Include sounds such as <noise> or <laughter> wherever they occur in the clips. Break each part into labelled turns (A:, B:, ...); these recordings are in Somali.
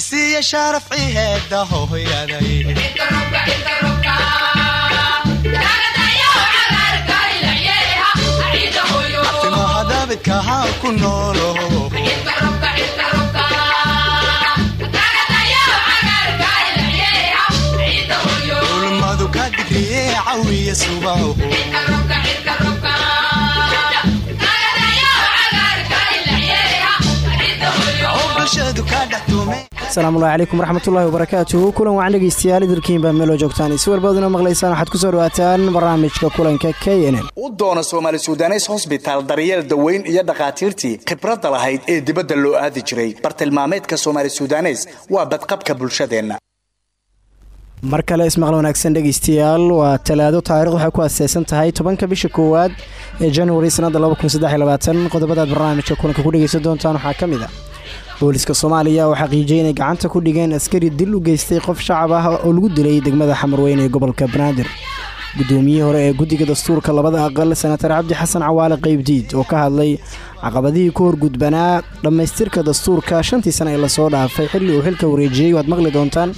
A: cisiiya sharaf ciheeda hooyaday abtimahadabidkaha ku noolo ulmadu ka digriye cawiya subaho
B: asalaamullahi calaykum waraxmatullahi wabarakaatuhu kulan wacan dhegeystayaal idirkiinbaa meeloo joogtaan. Si walbaaduna maqlaysaan waxaad ku soo dhawaataan barnaamijka kulanka k
C: u doona soomaali sudaneys hosbitaal daryeel daweyn iyo dhakhaatiirtii khibradda lahayd ee dibadda loo aadi jiray. Bartilmaameedka soomaali sudaneys waa badqabka bulshadeenna.
B: Mar kale ismaqal wanaagsan dhegeystayaal waa talaado taarikhdu waxay ku aaseysan tahay tobanka bisha koowaad ee januari sannadda qodobadaad barnaamijka kulanka ku dhegeysan doontaan waxaa ka mid a booliska soomaaliya oo xaqiijiyay inay gacanta ku dhigeen askari dil u geystay qof shacab ah oo lagu dilay degmada xamarweyne ee gobolka banaadir. Guddoomiyihii hore ee guddiga dastuurka labada aqal senatar cabdi xasan cawaale qaybdiid oo ka hadlay caqabadihii ku horgudbanaa dhammaystirka dastuurka shantii sana ee la soo dhaafay xilli uu xilka wareejiyey waad maqli doontaan.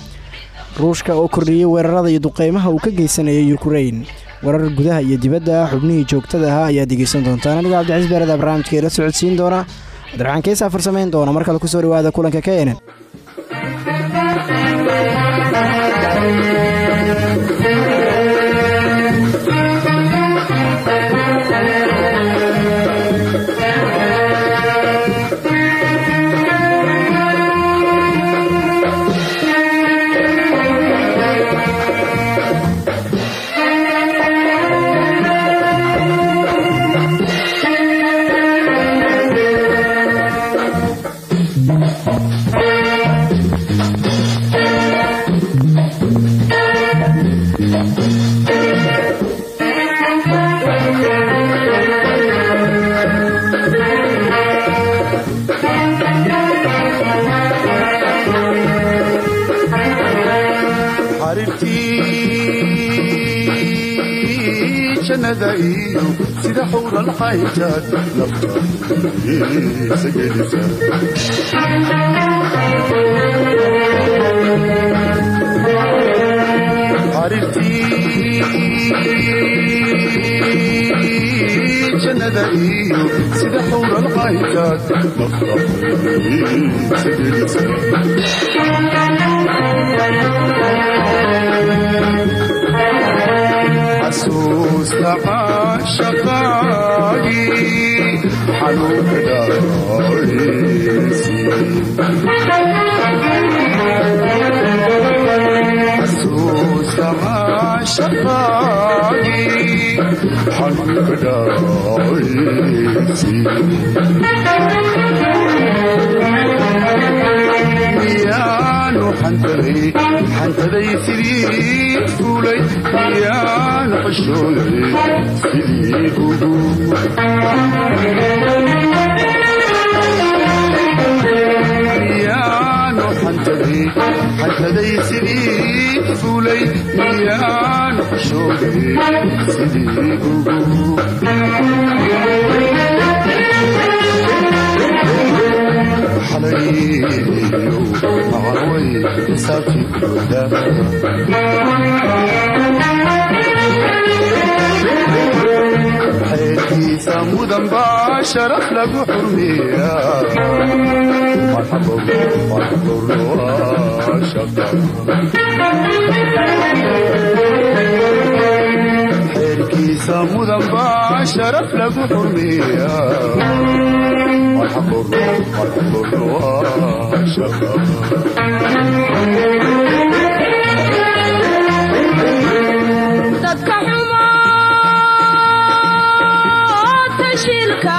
B: Ruushka oo kordhiyey weerarada iyo duqeymaha uu ka geysanayay yukrain weerar gudaha iyo dibadda xubnihii joogtada ahaa ayaad dhegeysan doontaan. Anigoo cabdicaiis beerada barnaamijka ila socodsiin doona keesaa farsamayn doona mar kale ku soo dhawaada kulanka k nn
D: sida xawlalxayjaad naftaisa gelisa xariirtii jannada iyo sida xawlalxayjaad naftaisa gelisa xasuusta caashaqaagii xanuunka dhaaraysi xasuusta caashaqaagii xanuunka dhaaraysi miyaanu xantaday xantaday sidii fuulay miyaanu xishooday sidii ugu xantaday sidii fuulay miyaanu xishooday sidii ugu xalayo macaway saafigooda xeerkiisa mudan baa sharaf lagu xurmeeya
E: tashilka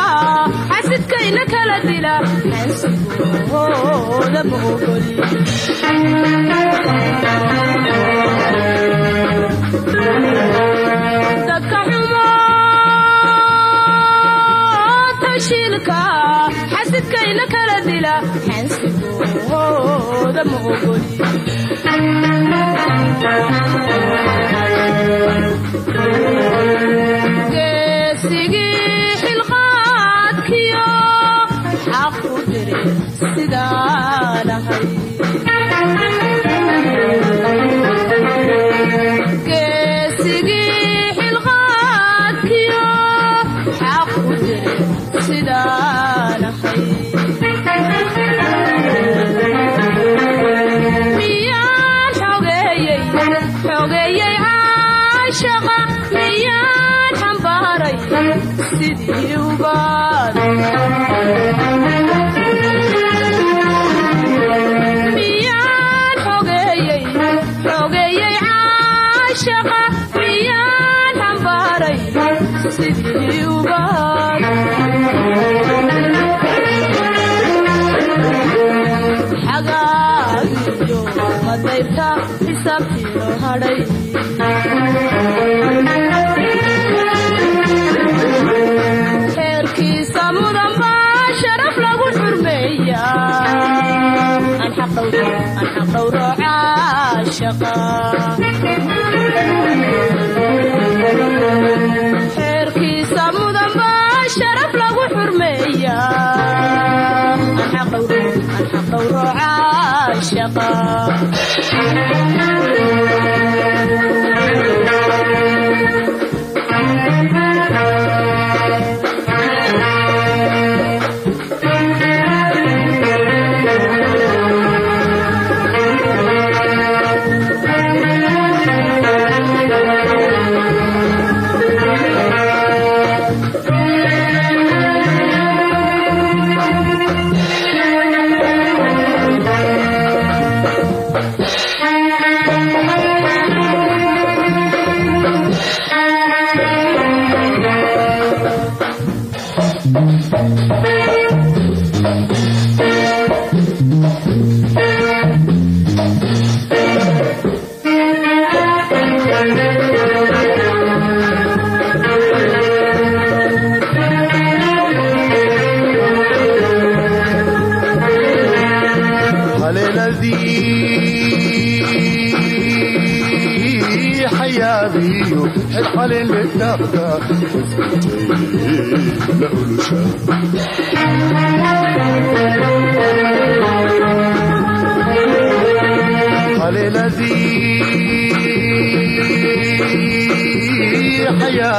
E: xasidkayna kala dila xansigooda ma ogoli dadka xumo tashilka xasidkayna kala dila xansigooda ma ogoli caashaqa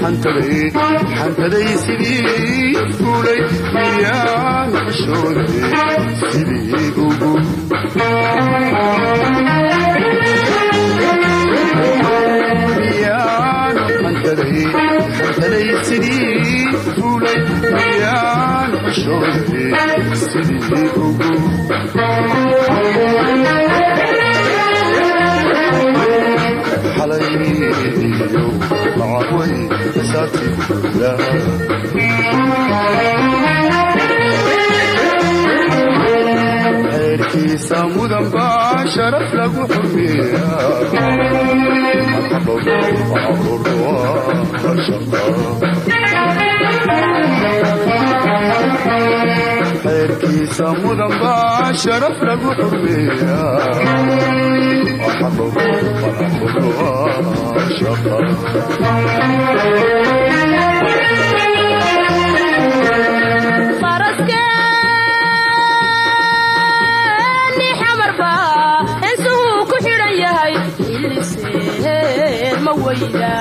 D: xantaday xantaday sidii fulay miyaanu xishooday sidii ugu miyaanu xantaday sidii fulay xishooday sidii ugu xalayo lacagway saartida xeerkiisa mudan baa sharaf lagu xurmeeya xeerkiisa mudan baa sharaf lagu
E: iliseen ma weyda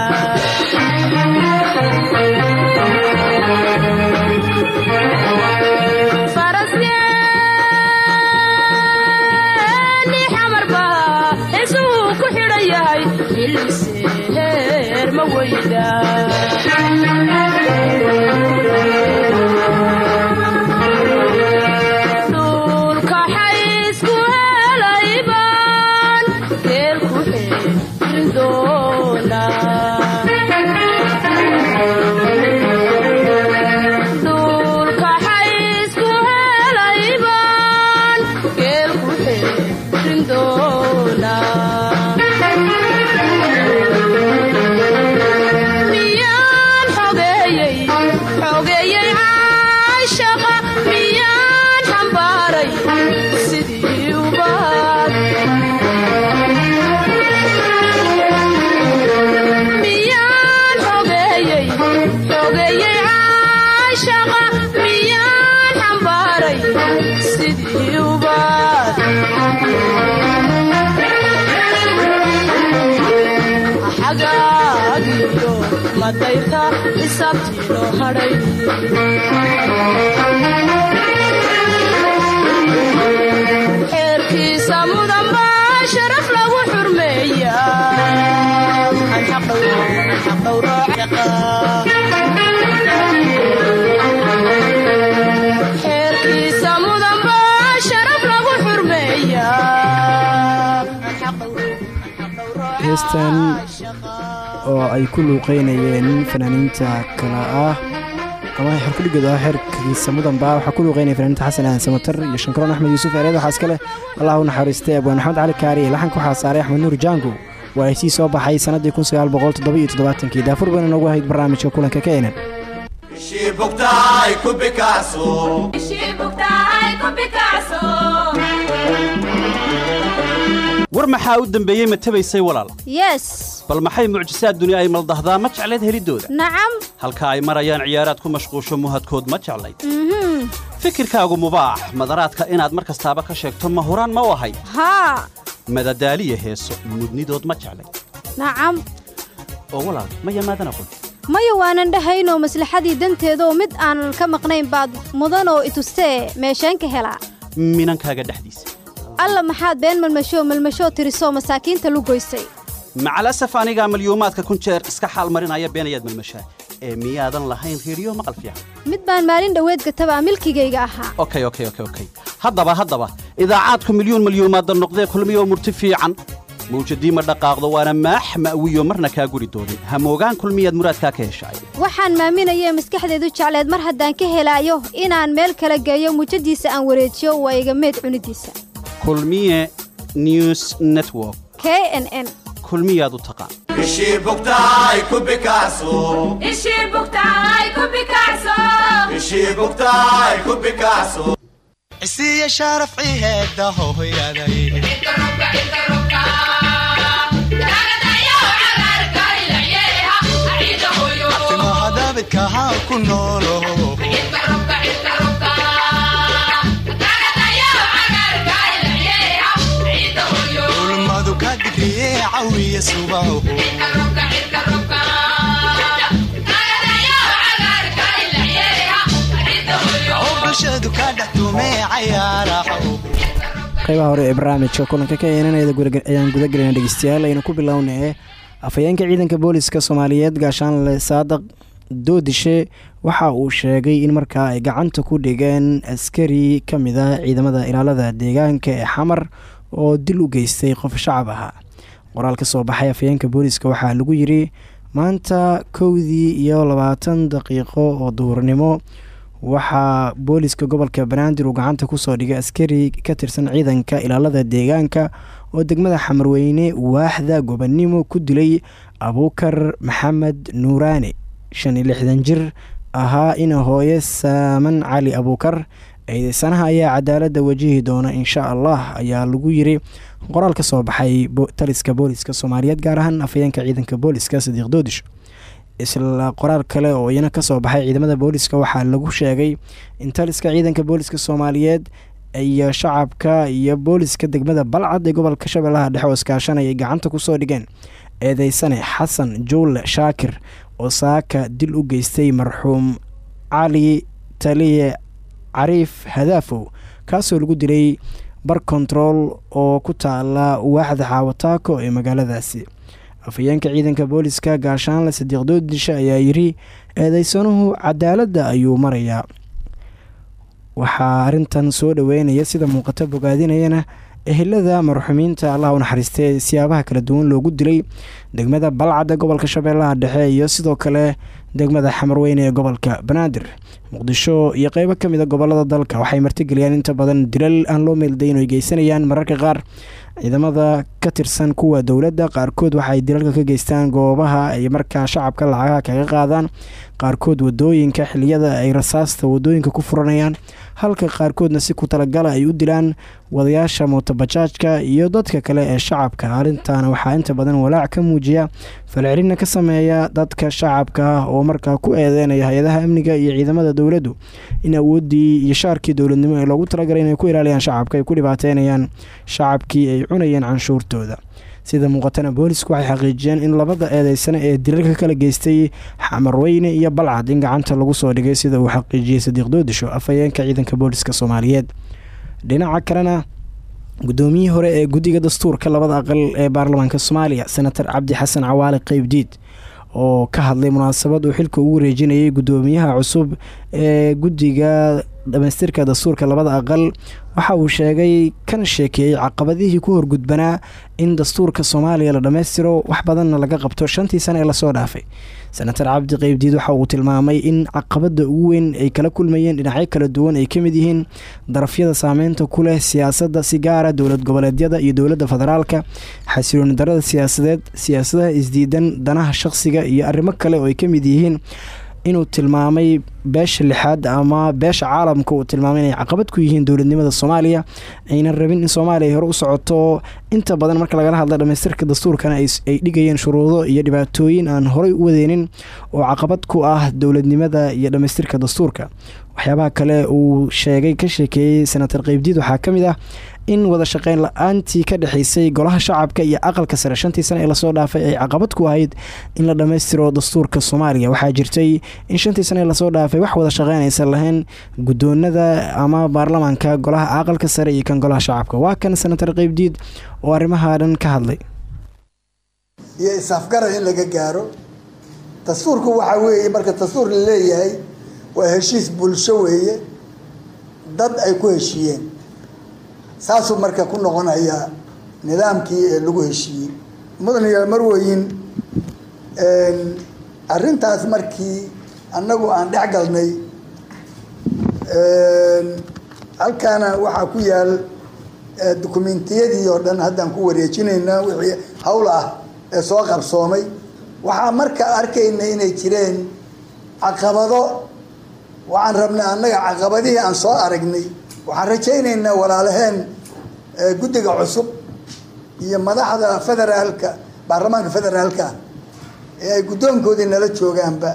B: heestan oo ay ku luuqeynayeen fanaaniinta kale ah. Ama xerkudhigeeda ah xeerkiisa mudanba waxaa ku luuqeynaya fanaaniinta xasan aadan samatar iyo shankaroon axmed yuusuf ereed. Waxaa iska leh allah u naxariistay abwaan maxamed cali kaari ee laxanka waxaa saaray axmed nuur jaango waa ay sii soo baxay sannaddii kun sagaal boqol toddoba iyo toddobaatankii daafur bayna noogu ahayd barnaamijka kulanka ka enan
F: war maxaa u dembeeyey ma tabaysay walaal?
G: Yes.
F: Bal maxay mucjisaad duni ay maldahdaa? Ma jeclayd helidooda.
G: Nacam
F: halka ay marayaan ciyaaraad ku mashquusho muhadkood ma jeclayd fikirkaagu mubaax madaraadka inaad mar kastaaba ka sheegto ma huraan ma u ahay
G: haa
F: madadaaliya heeso mudnidood ma jeclayd
G: nacam
F: oo walaal ma yamaadan aqoon
G: maya waanan dhahaynoo maslaxadii danteedaoo mid aanan ka maqnayn baad mudanoo itustee meesheen ka helaa.
F: Minankaaga dhexdiisa
G: alla maxaad been malmashoo malmashoo tirisoo masaakiinta lu goysay.
F: Macalasaf anigaa malyuumaadka kun jeer iska xaal marinaya beenayaad malmashaa. Ee miyaadan lahayn reediyo maqal fiican.
G: Mid baan maalin dhoweed gatabaa milkigayga ahaa.
F: Okay okay okay okay. Haddaba haddaba idaacaadku milyuun malyuumaadda noqdee kulmiyoo murti fiican. Mawjadii ma dhaqaaqdo waana maax ma'wiyo marna kaa guri doonin hamoogaan kulmiyaad muraadkaa ka heshaay
G: waxaan maaminayee maskaxdeedu jecleed mar haddaan ka helaayo inaan meel kala geeyo mujadiisa aan wareejiyo waa iga meed cunidiisa
F: kulmiye news network.
G: K n n.
F: Kulmiyaad u taqaan
A: ishii bugtahay ku bikacso isiiya sharaf ciheeda hooyaday timaha daabidka ha. Ku noolo cawiya
B: hore ee barnaamijka kulanka ka eenanayda ayaan gudagelayna dhegeystayaal aynu ku bilownay afhayeenka ciidanka booliska soomaaliyeed gaashaanle saadaq doodishe waxa uu sheegay in markaa ay gacanta ku dhigeen askari ka mid a ciidamada ilaalada deegaanka ee xamar oo dil u geystay qof shacab ahaa qoraal ka soo baxay afhayeenka booliska waxaa lagu yiri maanta kowdii iyo labaatan daqiiqo oo duhurnimo waxaa booliska gobolka banaadir uu gacanta ku soo dhigay askari ka tirsan ciidanka ilaalada deegaanka oo degmada xamarweyne waaxda gobannimo ku dilay abuukar maxamed nuuraane. Shan iyo lixdan jir ahaa ina hooye saaman cali abuukar. Eedeysanaha ayaa cadaaladda wajihi doona insha allah ayaa lagu yiri qoraal ka soo baxay taliska booliska soomaaliyeed gaar ahaan afhayeenka ciidanka booliska sadiiq doodish isla qoraal kale oo iyana ka soo baxay ciidamada booliska waxaa lagu sheegay in taliska ciidanka booliska soomaaliyeed iyo shacabka iyo booliska degmada balcad ee gobolka shabeellaha dhexe oo iskaashanaya ay gacanta ku soo dhigeen eedeysane xasan juule shaakir oo saaka dil u geystay marxuum cali taliye cariif hadaafow kaasoo lagu dilay bar kontarool oo ku taala waaxda xaawataako ee magaaladaasi. Afhayeenka ciidanka booliska gaashaanle sadiiq doodisha ayaa yiri eedeysanuhu cadaaladda ayuu marayaa. Waxaa arintan soo dhoweynaya sida muuqato bogaadinayana ehelada marxumiinta allah u naxariistay siyaabaha kala duwan loogu dilay degmada balcadda gobolka shabeellaha dhexe iyo sidoo kale degmada xamarweyne ee gobolka banaadir muqdisho iyo qeybo ka mid a gobollada dalka waxay martigeliyaan inta badan dilal aan loo meeldayn oo ay geysanayaan mararka qaar ciidamada ka tirsan kuwa dowladda qaarkood waxaay dilalka ka geystaan goobaha ay markaa shacabka lacagaha kaga qaadaan. Qaarkood waddooyinka xiliyada ay rasaasta waddooyinka ku furanayaan halka qaarkoodna si ku talagala ay u dilaan wadayaasha mootobajaajka iyo dadka kale ee shacabka. Arrintaana waxaa inta badan walaac ka muujiya falcelinna ka sameeya dadka shacabka ah oo markaa ku eedeynaya hay'adaha amniga iyo ciidamada dowladdu. In awooddii iyo shaarkii dowladnimo ee loogu talagalay inay ku ilaaliyaan shacabka ay ku dhibaateynayaan shacabkii ay cunayeen canshuurtooda. Sida muuqatana boolisku waxay xaqiijiyeen in labada eedeysane ee dilalka kala geystay xamarweyne iyo balcad in gacanta lagu soo dhigay sida uu xaqiijiyey sadiiq doodisho afhayeenka ciidanka booliska soomaaliyeed. Dhinaca kalena guddoomiyihii hore ee guddiga dastuurka labada aqal ee baarlamaanka soomaaliya senator cabdi xasan cawaale qeybdiid oo ka hadlay munaasabad uu xilka ugu wareejinayay guddoomiyaha cusub ee guddiga dhamaystirka dastuurka labada aqal waxa uu sheegay kana sheekeeyey caqabadihii ku horgudbanaa in dastuurka soomaaliya la dhammaystiro wax badanna laga qabto shantii sane ee la soo dhaafay. Senator cabdi qeybdiid waxa uu tilmaamay in caqabada ugu weyn ay kala kulmayeen dhinacyo kala duwan ay ka mid yihiin darafyada saameynta ku leh siyaasadda si gaara dowlad goboleedyada iyo dowladda federaalka xasilooni darada siyaasadeed siyaasadaha isdiidan danaha shaqsiga iyo arrimo kale oo ay ka mid yihiin inuu tilmaamay beesha lixaad ama beesha caalamka uu tilmaamay inay caqabad ku yihiin dowladnimada soomaaliya aynan rabin in soomaaliya hore u socoto. Inta badan marka lagala hadla dhamaystirka dastuurkana ay dhigayeen shuruudo iyo dhibaatooyin aan horey u wadeynin oo caqabad ku ah dowladnimada iyo dhamaystirka dastuurka. Waxyaabaha kale uu sheegay ka sheekeeyey senator qeybdiid waxaa ka mid ah in wada shaqeyn la'aantii ka dhexeysay golaha shacabka iyo aqalka sare. Shantii sane ee la soo dhaafay ay caqabad ku ahayd in la dhammaystiro dastuurka soomaaliya. Waxaa jirtay in shantii sane ee la soo dhaafay wax wada shaqeyn aysan lahayn guddoonada ama baarlamaanka golaha aqalka sare iyo kan golaha shacabka. Waa kan senator qeybdiid oo arrimaha dhan ka hadlay.
H: Iyo is-afgarad in laga gaaro. Dastuurku waxaa weeye marka dastuur la leeyahay waa heshiis bulsho weeye. Dad ay ku heshiiyeen saasuu marka ku noqonayaa nidaamkii ee lagu heshiiyey. Mudan iyo marweyin arrintaas markii annagu aan dhex galnay halkaana waxaa ku yaal dukumentiyadii oo dhan haddaan ku wareejinaynaa wixii hawl ah ee soo qabsoomay. Waxaa marka arkayna inay jireen caqabado. Waxaan rabnay annaga caqabadihii aan soo aragnay waxaan rajaynaynaa walaalaheen guddiga cusub iyo madaxda federaalka baarlamaanka federaalka ee ay guddoonkoodii nala joogaanba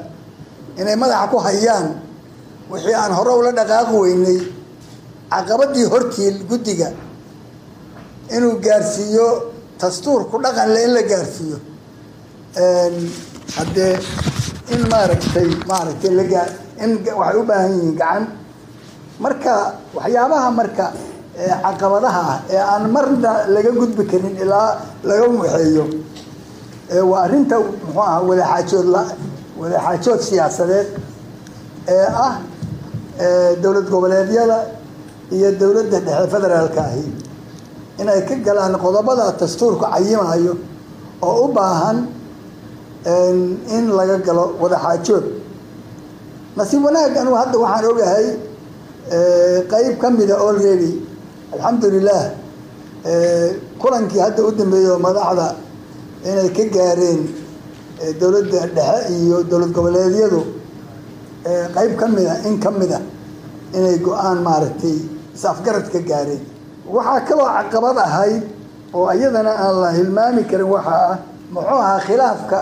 H: inay madaxa ku hayaan. Wixii aan hore ula dhaqaaqi weynay caqabadii hortiil guddiga inuu gaarsiiyo dastuurku dhaqanle in la gaarsiiyo. Haddee in maaragtay maaragtay lagaa in waxay u baahan yihiin gacan marka waxyaabaha marka caqabadaha ah ee aan marna laga gudbi karin ilaa laga waxeeyo waa arrinta muxuu aha wadaxaajood wadaxaajood siyaasadeed ee ah dowlad goboleedyada iyo dowladda dhexe federaalka ahi. Inay ka galaan qodobada dastuurku cayimayo oo u baahan in laga galo wadaxaajood nasiib wanaag anugu hadda waxaan ogahay qeyb ka mida already alxamdulilah kulankii hadda u dambeeyo madaxda inay ka gaareen dowladda dhexe iyo dowlad goboleedyadu qeyb ka mida in ka mida inay go'aan maaragtay is-afgarad ka gaareen. Waxaa kaloo caqabad ahayd oo iyadana aan la hilmaami karin waxaa ah muxuu ahaa khilaafka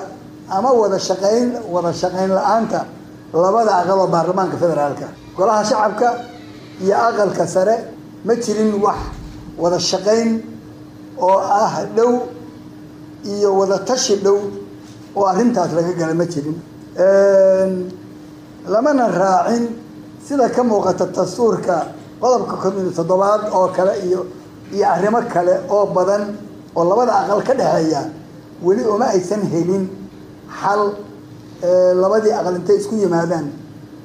H: ama wada shaqayn wada shaqayn la'aanta labada aqal oo baarlamaanka federaalka. Golaha shacabka iyo aqalka sare ma jirin wax wada shaqayn oo ah dhow iyo wada tashi dhow oo arrintaas laga gala ma jirin. Lamana raacin sida ka muuqata dastuurka qodobka komiyo toddobaad oo kale iyo iyo arrimo kale oo badan oo labada aqal ka dhexeeya weli uma aysan helin xal labadii aqal intay isku yimaadaan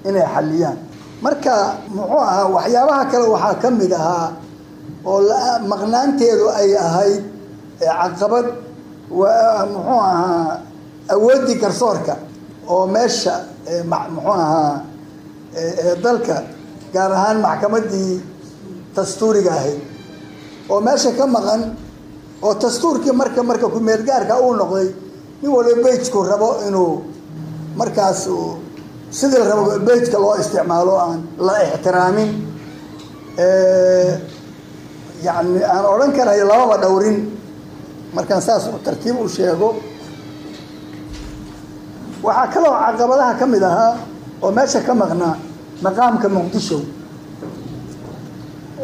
H: inay xalliyaan marka muxuu ahaa waxyaabaha kale waxaa ka mid ahaa oo maqnaanteedu ay ahayd caqabad muxuu ahaa awooddii garsoorka oo meesha muxuu ahaa dalka gaar ahaan maxkamaddii dastuuriga ahayd. Oo meesha ka maqan oo dastuurkii marka marka ku-meelgaarka uu noqday nin waliba bejku rabo inuu markaas sidii la rabo bejka loo isticmaalo aan la ixtiraamin yani aan odhan karayo lababa dhowrin markaan saas tartiib u sheego waxaa kaloo caqabadaha ka mid ahaa oo meesha ka maqnaa maqaamka muqdisho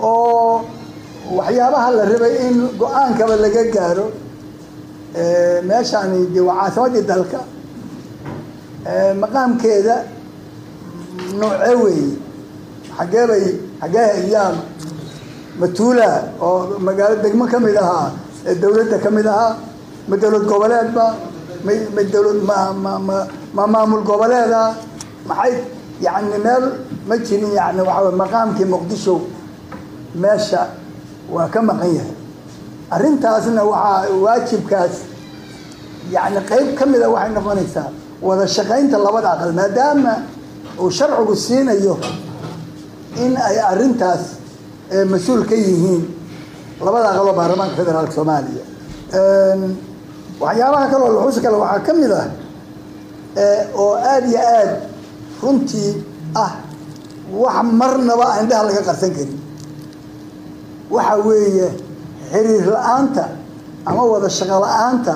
H: oo waxyaabaha la rabay in go'aankaba laga gaaro meeshaani de waa caasimadii dalka maqaamkeeda noocee weeye xaggee bay xaggee iyaa matuula oo magaalo degmo ka mid ahaa ee dawladda ka mid ahaa ma dowlad goboleedba ma ma dowlad ma ma ma ma maamul goboleeda maxay yani meel ma jirin yani waxa wey maqaamkii muqdisho meesha waa ka maqan yahay. Arrintaasna waxaa waajibkaas yani qeyb ka mida waxay noqonaysaa wada shaqaynta labada aqal maadaama uu sharcigu siinayo in ay arrintaas mas'uul ka yihiin. Labada aqal oo baarlamaanka federaalka soomaaliya. Waxyaabaha kaloo laxusi kale waxaa ka mid ah oo aada iyo aada runtii ah wax marnaba indhaha laga qarsan karin. Waxa weeye xiriir la'aanta ama wada shaqo la'aanta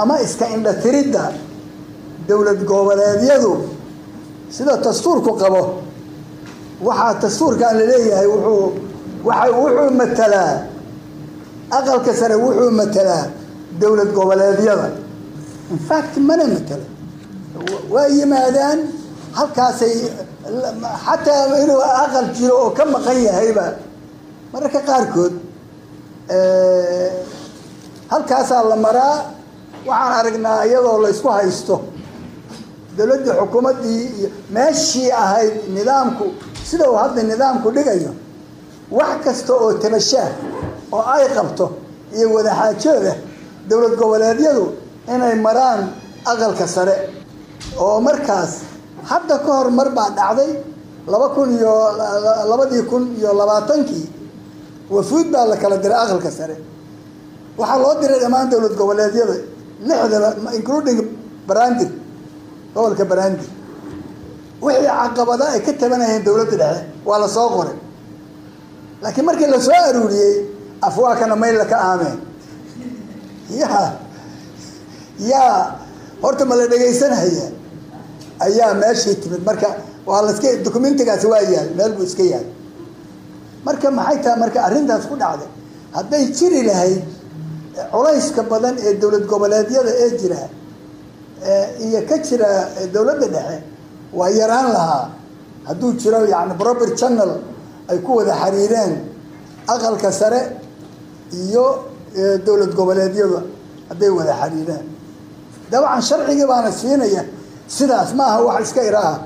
H: ama iska indhatiridda dowlad goboleedyadu sida dastuurku qabo waxaa dastuurkan la leeyahay wuxuu waa wuxuu matalaa aqalka sare wuxuu matalaa dowlad goboleedyada. Infact mana matalo waa yimaadaan halkaasay xataa inuu aqal jiro oo ka maqan yahayba mararka qaarkood halkaasaa la maraa waxaan aragnaa iyadoo la isku haysto dowladdii xukuumaddii iyo meeshii ahayd nidaamku sida uu hadda nidaamku dhigayo wax kasta oo tabashaah oo ay qabto iyo wadaxaajooda dowlad goboleedyadu inay maraan aqalka sare oo markaas hadda ka hor mar baa dhacday laba kun iyo labadii kun iyo labaatankii wafuud baa la kala diray aqalka sare. Waxaa loo diray dhammaan dowlad goboleedyada lixdaba including barandir gobolka barandir wixii caqabada ay ka tabanayeen dowladda dhexe waa la soo qoray. Laakiin markii la soo aruuriyey afwaakana maylla ka aameen. Ya yaa horta ma la dhegaysanaya ayaa meeshii timid. Marka waa laska documentigaasi waa yaal meel buu iska yaal. Marka maxay tahay? Marka arrintaas ku dhacday hadday jiri lahayd culayska badan ee dowlad goboleedyada ee jira iyo ka jira dowladda dhexe waa yaraan lahaa. Hadduu jiro yani proper channel ay ku wada xiriireen aqalka sare iyo dowlad goboleedyada hadday wada xiriireen dabcan sharcigii baana siinaya sidaas ma aha wax iska iraaha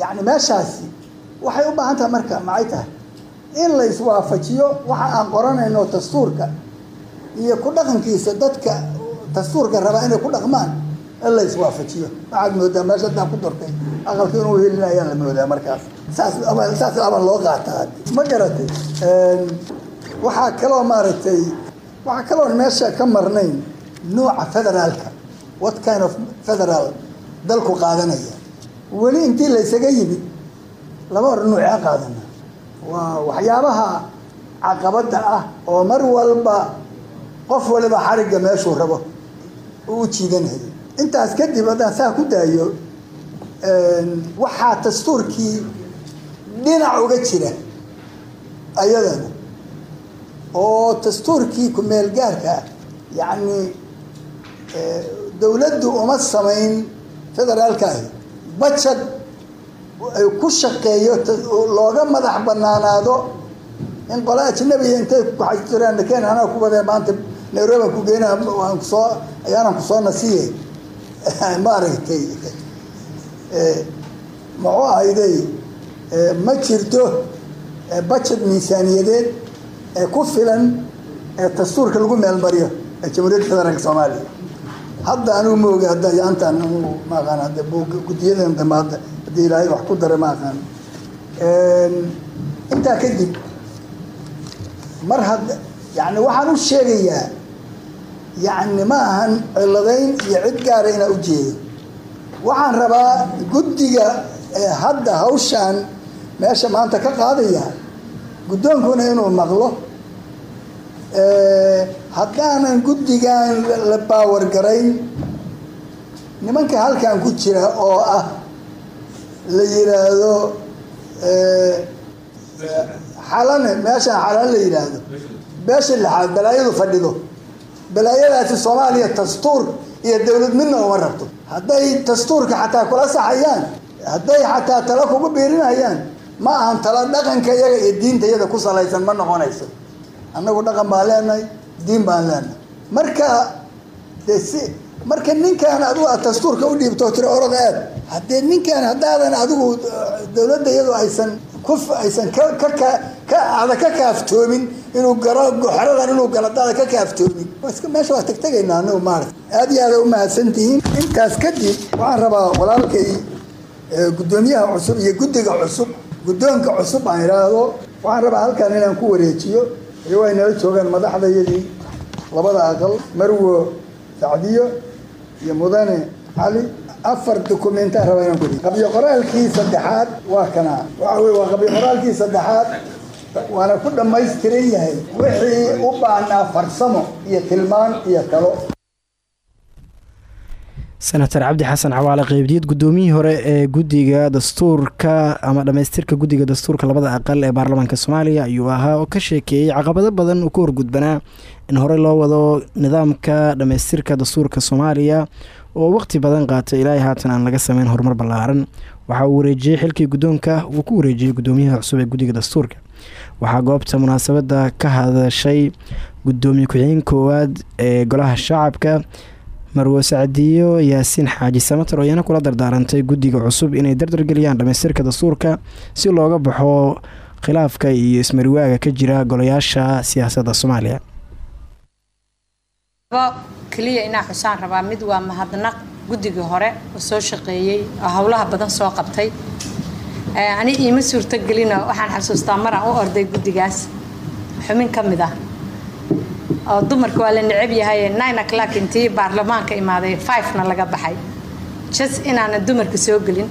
H: yani meeshaasi waxay u baahan tahay marka maxay tahay? In la iswaafajiyo waxa aan qoranayno dastuurka iyo ku dhaqankiisa dadka dastuurka rabaa inay ku dhaqmaan in la iswaafajiyo waxaad moodaa meesha haddaan ku dortay aqalka inuu helin ayaa la moodaa markaas. Saas ama loo qaataa ma garatay waxaa kaloo maaragtay waxaa kaloon meesha ka marnayn nooca federaalka. What kind of federal dalku qaadanaya? Weli intii la ysaga yimid laba hor nuucee qaadana waa waxyaabaha caqabadda ah oo mar walba qof waliba xarigga meeshuu rabo uu u jiidanayo intaas kadib haddaan saa ku daayo waxaa dastuurkii dhinac uga jira ayadana. Oo dastuurkii ku-meel gaarka ah yacni dowladdu uma samayn federaalkaahi bajad ku shaqeeyo looga madax banaanaado in qole ajnabiya intay kuxajiraan keen anaa ku wadee maanta nairobi ku geena waan ku soo ayaanan ku soo nasiye <laughs> maaragtay muxuu ahayday ma jirto bajad miisaaniyadeed ee ku filan ee dastuurka lagu meelmariyo ee jamhuuriyadda federaalka soomaaliya. Hadda anigu ma oga hadda yaantaan ma aqaan hadda guddiyadan dambe hadda haddii ilaahay wax ku dara ma aqaan intaa kadib mar hadda yani waxaan u sheegayaa yacni ma ahan ciladayn iyo cid gaara inaa u jeedo waxaan rabaa guddiga ee hadda hawshaan meesha maanta ka qaadaya guddoonkuna inuu maqlo. Haddaanan guddigan la baawar garayn nimanka halkan ku jira oo ah la yidhaahdo xalane meeshaan xalane la yidhaahdo beesha lixaad balaayadu fadhido balaayadaasi soomaaliya dastuur iyo dowlad midna uma rabto. Hadday dastuurka xataa kula saxayaan hadday xataa talo kugu biirinayaan ma ahan talo dhaqanka iyaga iyo diinta iyada ku salaysan ma noqonayso. Annagu dhaqan baan leenahay diin baan leenahay marka de si marka ninkaan adigu aad dastuurka u dhiibto tiro orada aad. Haddee ninkaan haddaadan adigu dowladda iyadu aysan ku aysan ka ka ka ka ka kaaftoomin inuu galo xeradan inuu galo dada ka kaaftoomin. Iska meesha waa tagtegaynaa anagu maarata aad iyo aada u mahadsantihiin. Intaas kadib waxaan rabaa walaalkay guddoomiyaha cusub iyo guddiga cusub guddoonka cusub aan idhaahdo waxaan rabaa halkan inaan ku wareejiyo. Iyo way nala joogaan madaxdayadii labada aqal marwo sacdiyo iyo mudane cali afar documentaan rabaa inaan ku qabyo qoraalkii saddexaad waa kana. Waxa weye waa qabyo saddexaad waana ku dhammaystiran yahay wixii u baahnaa farsamo iyo tilmaan iyo talo.
B: Senator cabdi xasan cawaale qeybdiid guddoomiyihii hore ee guddiga dastuurka ama dhammaystirka guddiga dastuurka labada aqal ee baarlamaanka soomaaliya ayuu ahaa oo ka sheekeeyey caqabado badan uu ka horgudbanaa in horey loo wado nidaamka dhammaystirka dastuurka soomaaliya oo waqti badan qaatay. Ilaahay haatan aan laga sameyn horumar ballaaran. Waxa uu wareejiyey xilkii guddoonka uu ku wareejiyey guddoomiyaha cusub ee guddiga dastuurka. Waxaa goobta munaasabadda ka hadashay guddoomiye ku-xigeen koowaad ee golaha shacabka marwo sacdiyo yaasiin xaaji samater oo iyana kula dardaarantay guddiga cusub inay dardargeliyaan dhammaystirka dastuurka si looga baxo khilaafka iyo ismariwaaga ka jira golayaasha siyaasadda soomaaliya
I: keliya inaa xusaan rabaa. Mid waa mahadnaq guddigii hore oo soo shaqeeyey oo howlaha badan soo qabtay. Ani iima suurtogelina waxaan xasuustaa maraan u orday guddigaas. Xubin ka mid ah. Oo dumarka waa la necab yahay. Nine o'clock intii baarlamaanka imaaday. Fivena laga baxay. Jas inaanan dumarka soo gelin.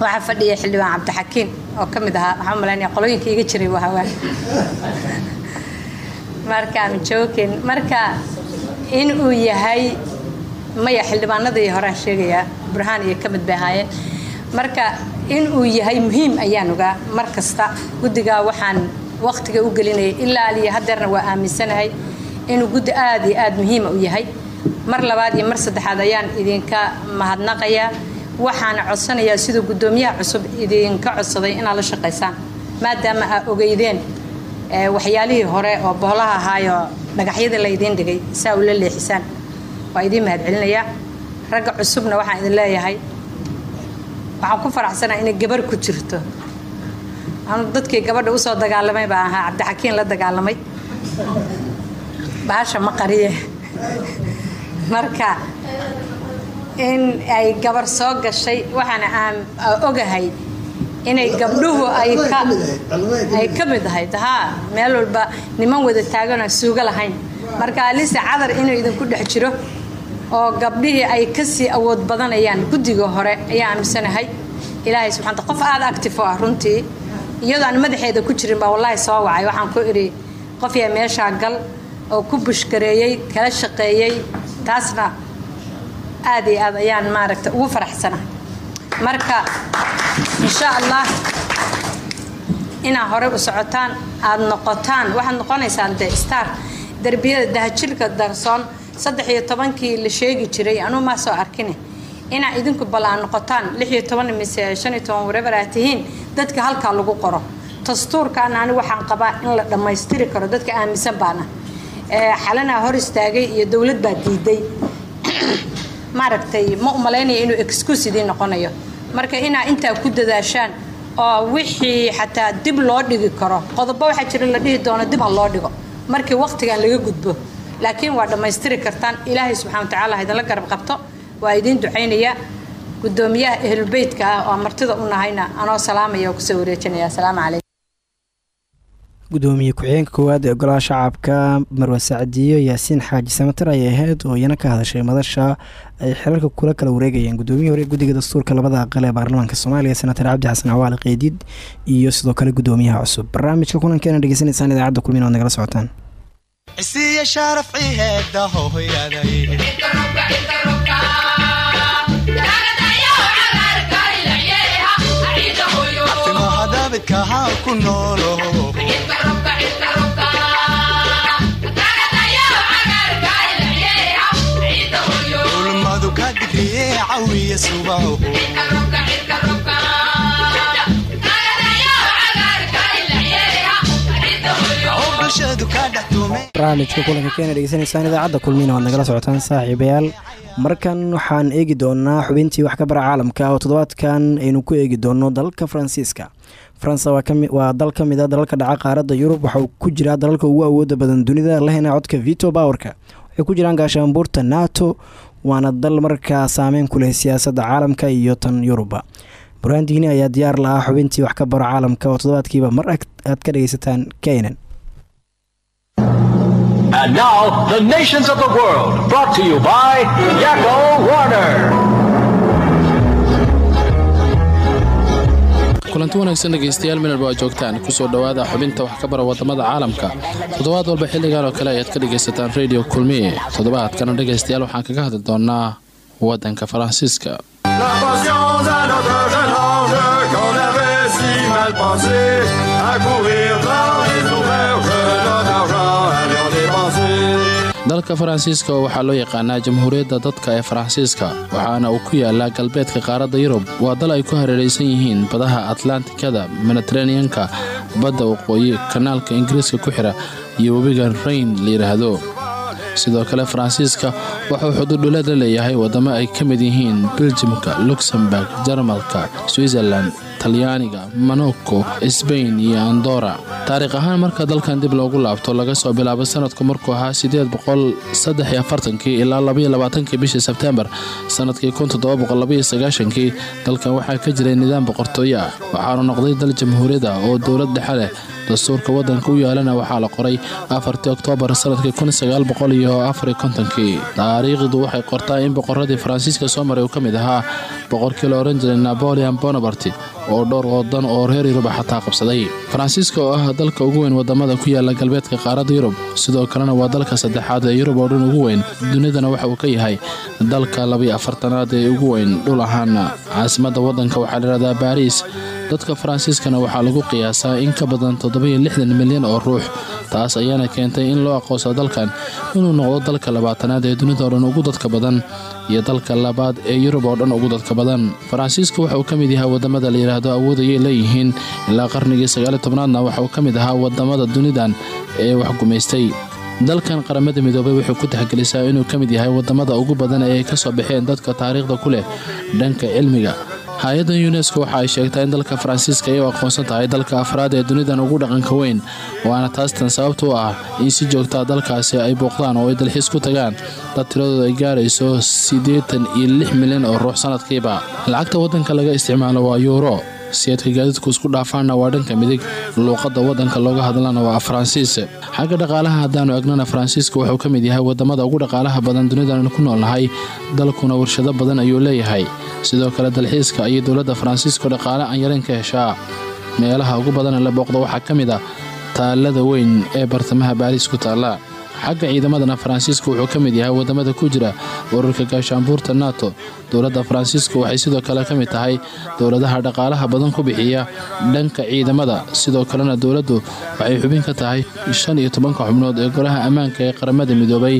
I: Waxaa fadhiya xildhibaan cabdixakiin oo ka mid ahaa waxaan malaynaya qolooyinka iga jiray waa hawaan. <laughs> Markaan joogin marka in uu yahay maya xildhibaanadii horaan sheegayaa burhaan iyo ka mid bay ahaayeen. Marka in uu yahay muhiim ayaan ogaa mar kasta guddigaa waxaan waqtiga u gelinayay ilaa aliyo hadeerna waa aaminsanahay inuu guddi aada iyo aada muhiima u yahay. Mar labaad iyo mar saddexaad ayaan idinka mahadnaqayaa waxaana codsanayaa siduu guddoomiyaha cusub idinka codsaday inaad la shaqaysaan maadaama aa ogeydeen waxyaalihii hore oo boolaha ahaayo dhagaxyada laydiin dhigay saa ula leexisaan. Waa idiin mahadcelinayaa ragga cusubna waxaan idin leeyahay. Waxaan ku faraxsanaa inay gabar ku jirto. Anu dadkii gabadha u soo dagaalamay baa ahaa cabdixakiin la dagaalamay. Bahasha ma qariye. Marka in ay gabar soo gashay waxaana aan ogahay inay gabdhuhu ay ka mid ahayd haa meel walba niman wada taaganoo suugo lahayn. Marka alise cadar inuu idinku dhex jiro oo gabdhihii ay ka sii awood badanayaan guddiga hore ayaa aaminsanahay ilaahay subxaanta qof aada active oo ah runtii. Iyadoo aan madaxeeda ku jirin baa wallaahi soo wacay waxaan ku idhi qof yaa meeshaa gal oo ku bushgareeyey kala shaqeeyey taasna aada iyo aad ayaan maaragta ugu faraxsanahay marka insha allah inaad horey u socotaan aada noqotaan waxaad noqonaysaan de star. Derbiyada dahajirka darsoon saddex iyo tobankii la sheegi jiray anuu maa soo arkine? Inaa idinku bal aa noqotaan lix iyo toban mise shan iyo toban wareever aad tihiin dadka halkaa lagu qoro. Dastuurkaana ani waxaan qabaa in la dhammaystiri karo dadka aaminsan baana. Xalanaa hor istaagay iyo dowlad baa diiday. <clears throat> Maaragtay ma u malaynaya inuu excuse idiin noqonayo marka inaa intaa ku dadaashaan oo wixii xataa dib loo dhigi karo. Qodobo waxaa jira la dhihi doono dib ha loo dhigo. Markii waqtigan laga gudbo laakiin waa dhammaystiri kartaan. Ilaahay subxana watacaala ha idinla garab qabto. Waa idiin ducaynaya gudoomiyaha ehlulbeytka ah oo martida u nahayna anoo salaamaya oo ku soo wareejinaya. Asalaamu calaykum
B: gudoomiye ku-xigeenka koowaad ee golaha shacabka marwe sacdiyo yaasiin xaaji samatir ayay ahayd oo iyana ka hadashay madasha ay xilalka kula kala wareegayeen. Gudoomiyihii hore guddiga dastuurka labada aqal ee baarlamaanka soomaaliya senatar cabdi xasan cawaali qeydid iyo sidoo kale gudoomiyaha cusub. Barnaamijka kulankeena dhegeysanaysaan idaacadda kulmin oad nagala socotaan.
A: Ku cawiya subaho
B: barnaamijka kulanka keena dhegeysanaysaan idaacadda kulmiina waad nagala socotaan saaxiibayaal markan waxaan eegi doonaa xubintii wax ka bara caalamka oo toddobaadkan aynu ku eegi doono dalka faransiiska faransa waa dal ka mid a dalalka dhaca qaaradda yurub waxauu ku jiraa dalalka ugu awooda badan dunida lehena codka vito bowerka waxay ku jiraan gaashaanbuurta nato waana dal markaa saameyn ku leh siyaasadda caalamka iyo tan yuruba burhaandiini ayaa diyaar la ah xubintii wax ka baro caalamka oo toddobaadkiiba mar aad ka dhegaysataan keynan
J: And now, the nations of the world, brought to you by Yakko Warner.
K: Kulanti wanaagsan dhegaystayaal milarba waa joogtaan ku soo dhowaada xubinta wax ka bara waddamada caalamka. Toddobaad walba xilligan oo kale ayaad ka dhegaysataan radio kulmiye toddobaadkana dhegaystayaal waxaan kaga hadli doonaa waddanka faransiiska dalka faransiiska oo waxaa loo yaqaanaa jamhuuriyadda dadka ee faransiiska waxaana uu ku yaalaa galbeedka qaaradda yurub. Waa dal ay ku hareeraysan yihiin badaha atlantikada mediteraneanka badda waqooyi kanaalka ingiriiska ku xira iyo webiga rayn la yidhaahdo sidoo kale faransiiska wuxuu xuduudhuleed la leeyahay wadamo ay ka mid yihiin beljimka luxemburg jarmalka switzerland talyaaniga monoko sbain iyo andora taariikh ahaan marka dalkan dib loogu laabto laga soo bilaabo sanadku markuu ahaa sideed boqol saddex iyo afartankii ilaa labaiyo labaatankii bishii sebtembar sannadkii kun toddoba dalkan waxaa ka jiray nidaam boqortooyo ah waxaanu noqday dal jamhuuriyad ah oo dowlad dhexe leh dastuurka waddanka u yaalana waxaa la qoray afartii oktoobar sannadkii kun sagaal boqol iyo afariyo kontonkii. Taariikhdu waxay qortaa in boqoradii faransiiska soo maray uu ka mid ahaa boqorkii la ohan jiray oo dhowr wadan oo reer yuruba xataa qabsaday. Faransiiska oo ah dalka ugu weyn waddamada ku yaalla galbeedka qaaradda yurub sidoo kalena waa dalka saddexaad ee yurub oo dhan ugu weyn. Dunidana waxa uu ka yahay dalka labiyo afartanaad ee ugu weyn dhul ahaan. Caasimadda waddanka waxaa layihahdaa baariis dadka faransiiskana waxaa lagu qiyaasaa in ka badan toddobiyo lixdan milyan oo ruux taas ayaana keentay in loo aqoonsado dalkan inuu noqdo dalka labaatanaad ee dunida oo dhan ugu dadka badan iyo dalka labaad ee yurub oo dhan ugu dadka badan. Faransiiska waxa uu ka mid yahay waddamada la yidhaahdo awood ayay leeyihiin ilaa qarnigii sagaaliyo tobnaadna waxa uu ka mid ahaa waddamada dunidan ee wax gumaystay. Dalkan qaramada midoobay wuxuu ku taxgelisaa inuu ka mid yahay waddamada ugu badan ee ay ka soo baxeen dadka taariikhda ku leh dhanka cilmiga hay'addan yunesko waxa ay sheegtaa in dalka faransiiska ay aqoonsan tahay dalka afraad ee dunidan ugu dhaqanka weyn waana taastan sababta u ah in si joogtaa dalkaasi ay booqdaan oo ay dalxiis ku tagaan. Dad tiradooda ay gaarayso siddeetan iyo lix milyan oo ruux sanadkiiba. Lacagta waddanka laga isticmaalo waa yuuro siyaadka gaadiidku isku dhaafaanna waa dhanka midig luuqadda waddanka looga hadlana waa faransiis xagga dhaqaalaha haddaanu egnana faransiiska wuxuu ka mid yahay waddamada ugu dhaqaalaha badan dunidan ku noolnahay dalkuna warshado badan ayuu leeyahay. Sidoo kale dalxiiska ayay dowladda faransiiska dhaqaale aan yarayn ka heshaa meelaha ugu badan la booqdo waxaa ka mid a taalada weyn ee bartamaha baariis ku taalla xagga ciidamadana faransiiska wuxuu ka mid yahay waddamada ku jira ururka gaashaanbuurta nato. Dowladda faransiiska waxay sidoo kale ka mid tahay dowladaha dhaqaalaha badan ku bixiya dhanka ciidamada. Sidoo kalena dowladdu waxay xubin ka tahay shan iyo tobanka xubnood ee golaha ammaanka ee qaramada midoobay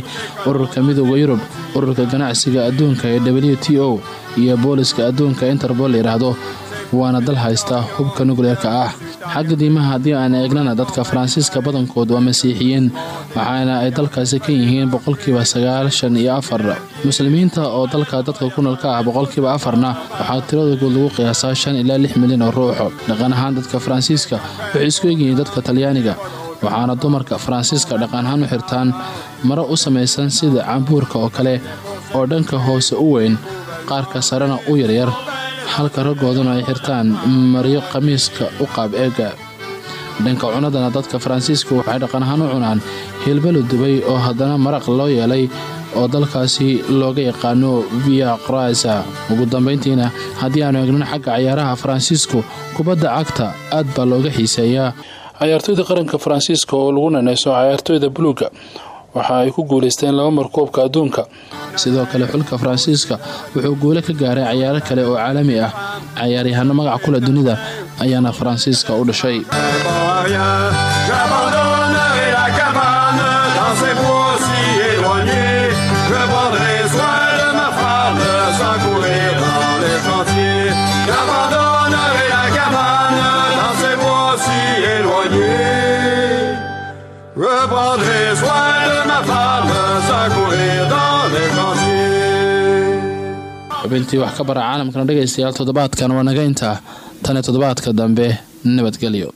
K: ururka midooda yurub ururka ganacsiga adduunka ee w t o iyo booliska adduunka interbol la waana dal haysta hubka nukleerka ah. Xagga diimaha haddii aan eegnana dadka faransiiska badankood waa masiixiyiin waxaana ay dalkaasi ka yihiin boqolkiiba sagaashan iyo afar. Muslimiinta oo dalka dadka ku nool ka ah boqolkiiba afarna waxaa tiradoogood lagu qiyaasaa shan ilaa lix milyan oo ruux. Dhaqan ahaan dadka faransiiska waxay isku egyihiin dadka talyaaniga waxaana dumarka faransiiska dhaqan ahaan u xirtaan maro u samaysan sida cambuurka oo kale oo dhanka hoose u weyn qaarka sarena u yaryar halka raggooduna ay xirtaan maryo khamiiska u qaab eega. Dhanka cunadana dadka faransiiska waxay dhaqan ahaan u cunaan hilba la dubay oo haddana maraq loo yeelay oo dalkaasi looga yaqaano via croisa ugu dambayntiina haddii aanu eegnin xagga cayaaraha faransiisku kubadda cagta aad baa looga xiiseeyaa. Cayaartooyda qaranka faransiiska oo lagu nanayso cayaartooyda buluuga waxa ay ku guulaysteen laba mar koobka adduunka. Sidoo kale xulka faransiiska wuxuu guule ka gaaray cayaaro kale oo caalami ah. Cayaaryahano magac kule dunida ayaana faransiiska u dhashay
D: chantiers.
K: xubintii wax ka bara caalamkana dhegaystayaal toddobaadkan waa naga intaa tan iyo toddobaadka dambe nabadgelyo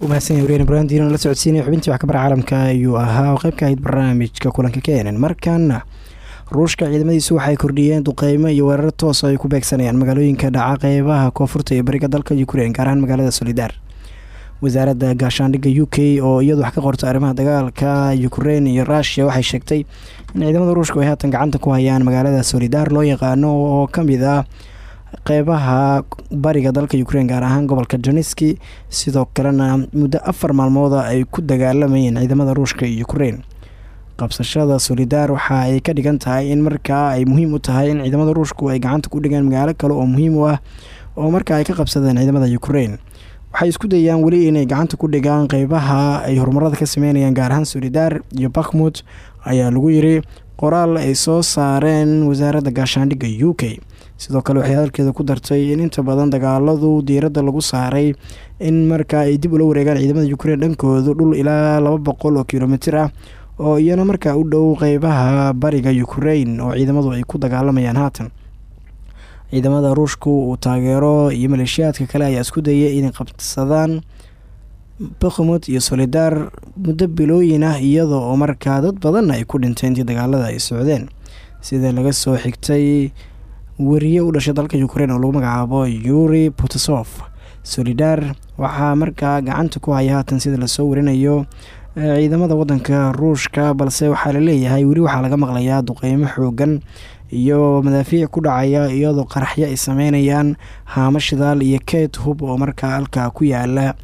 B: umahadsan yahay wariyeen ibraahim diiran la socodsiinaya xubintii wax ka bara caalamka ayuu ahaa oo qayb ka ahayd barnaamijka kulanka keenan markaana ruushka ciidamadiisu waxay kordhiyeen duqeymo iyo weerar toos oo ay ku beegsanayaan magaalooyinka dhaca qeybaha koonfurta iyo bariga dalka ukrein gaar ahaan magaalada solidaar wasaaradda gaashaandhigga u k oo iyadu wax ka qorta arrimaha dagaalka ukrein iyo rushia waxay sheegtay in ciidamada ruushku ay haatan gacanta ku hayaan magaalada solidaar loo yaqaano oo ka mid ah qeybaha bariga dalka ukrein gaar ahaan gobolka joniski sidoo kalena muddo afar maalmooda ay ku dagaalamayeen ciidamada ruushka iyo ukrein qabsashada solidaar waxa ay ka dhigan tahay in markaa ay muhiim u tahay in ciidamada ruushku ay gacanta ku dhigaan magaalo kale oo muhiim u ah oo markaa ay ka qabsadeen ciidamada ukrein waxay isku dayaan weli inay gacanta ku dhigaan qeybaha ay horumarada ka sameynayaan gaar ahaan solidaar iyo bakmut ayaa lagu yiri qoraal ay soo saareen wasaaradda gaashaandhigga u k sidoo kale waxay hadalkeeda ku dartay in inta badan dagaaladu diiradda lagu saaray in markaa ay dib ula wareegaan ciidamada ukrein dhankoodu dhul ilaa laba boqol oo kilomitir ah oo iyana markaa u dhow qeybaha bariga ukrein oo ciidamadu ay ku dagaalamayaan haatan. Ciidamada ruushku uu taageero iyo maleeshiyaadka kale ayaa isku dayay inay qabsadaan bakhmut iyo solidaar muddo bilooyin ah iyada oo markaa dad badanna ay ku dhinteen intii dagaalada ay socdeen. Sida laga soo xigtay wariye u dhashay dalka ukrein oo lagu magacaabo yuri putesof solidaar waxaa markaa gacanta ku haya haatan sida la soo warinayo ciidamada wadanka ruushka balse waxaa la leeyahay weli waxaa laga maqlayaa duqeymo xoogan iyo madaafiic ku dhacaya iyadoo qaraxyo ay sameynayaan haamo shidaal iyo keet hub oo markaa halkaa ku yaalla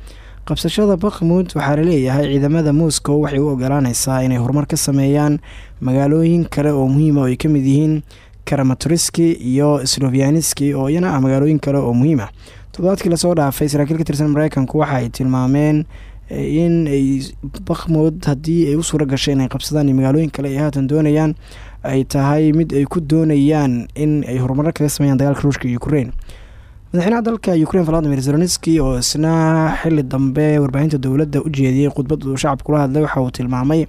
B: qabsashada bakhmut waxaa la leeyahay ciidamada moscow waxay u ogolaaneysaa inay horumar ka sameeyaan magaalooyin kale oo muhiima oo ay ka mid yihiin karamatoriski iyo slovianiski oo iyana ah magaalooyin kale oo muhiim ah. Toddobaadkii la soo dhaafay saraakiil ka tirsan mareykanku waxa ay tilmaameen in ay bakhmud haddii ay u suura gashay inay qabsadaan magaalooyin kale ay haatan doonayaan ay tahay mid ay ku doonayaan in ay horumaro kaga sameeyaan dagaalka ruushka iyo ukrein madaxweynaha dalka ukrein valadimir zelenski oo isna xili dambe warbaahinta dowladda u jeediyey khudbad uu shacabka kula hadlay waxa uu tilmaamay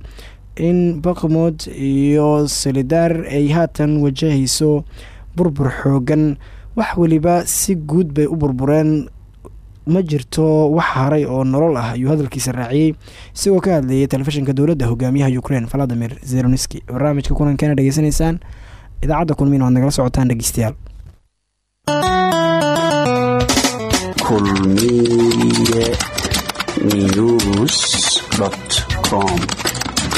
B: in bakhmud iyo solidaar ay haatan wajahayso burbur xoogan. Wax weliba si guud bay u burbureen. Ma jirto wax haray oo nolol ah ayuu hadalkiisa raaciyey. Isagoo ka hadlayay telefishinka dowladda hogaamiyaha ukrein valadimir zelenski barnaamijka kulankeena dhegeysanaysaan idaacadda kulmiin waad nagala socotaan dhegeystayaal.
L: Kulmiye news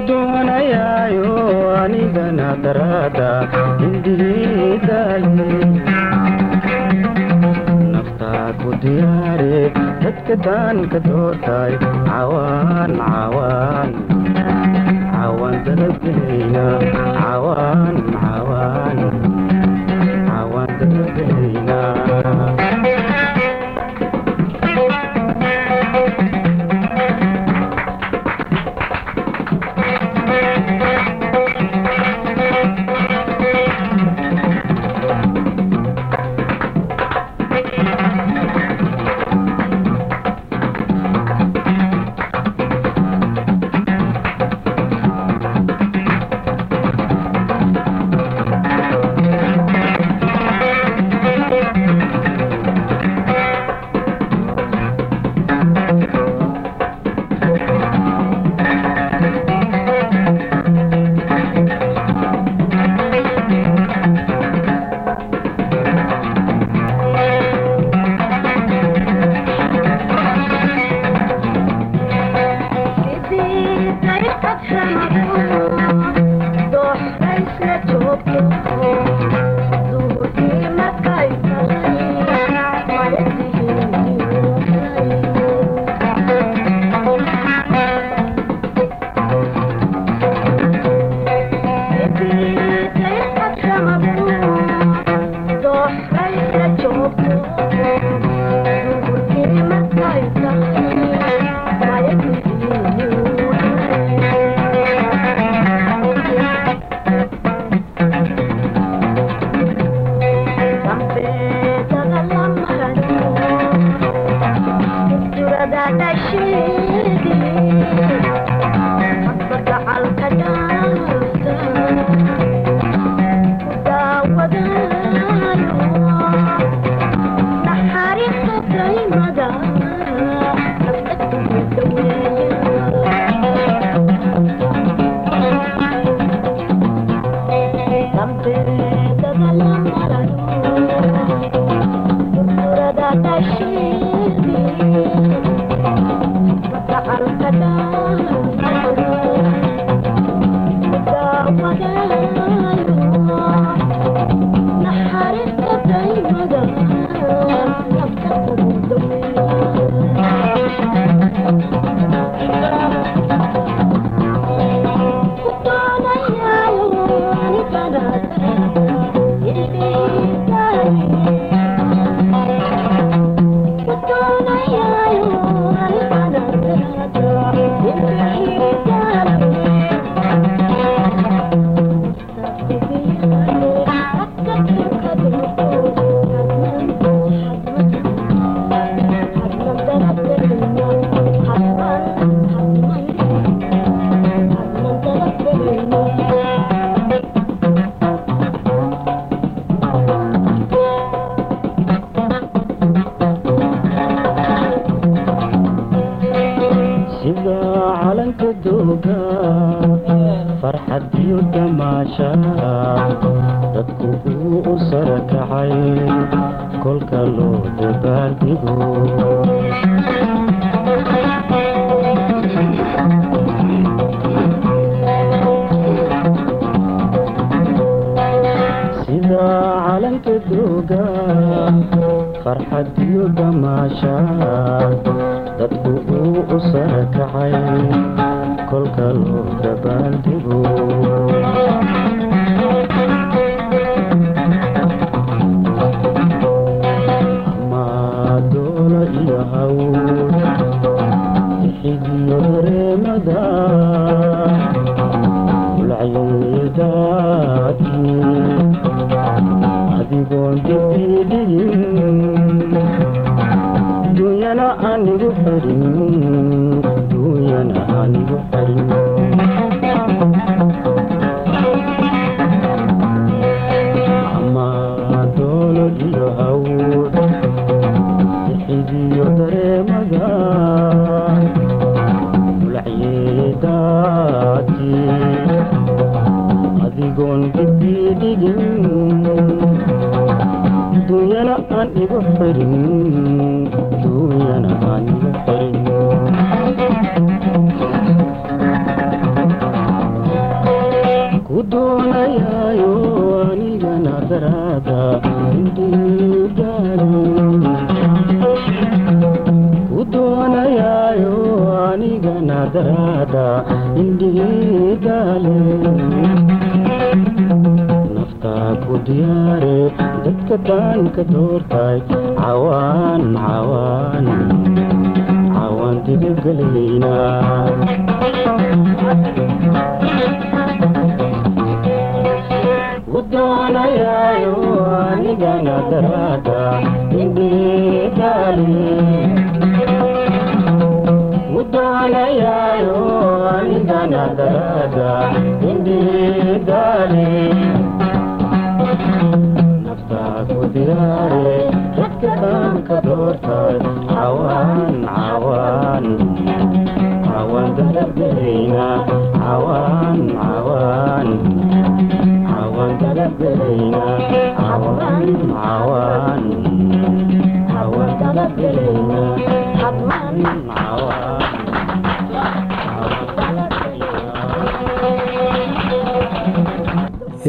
M: udoonayayo anigana daraada indigidaaye naftaa ku diyaare dadka daanka doortaay cawaan cawaan cawaan dalabhayna cawaan cawaan cawaan dalabhayna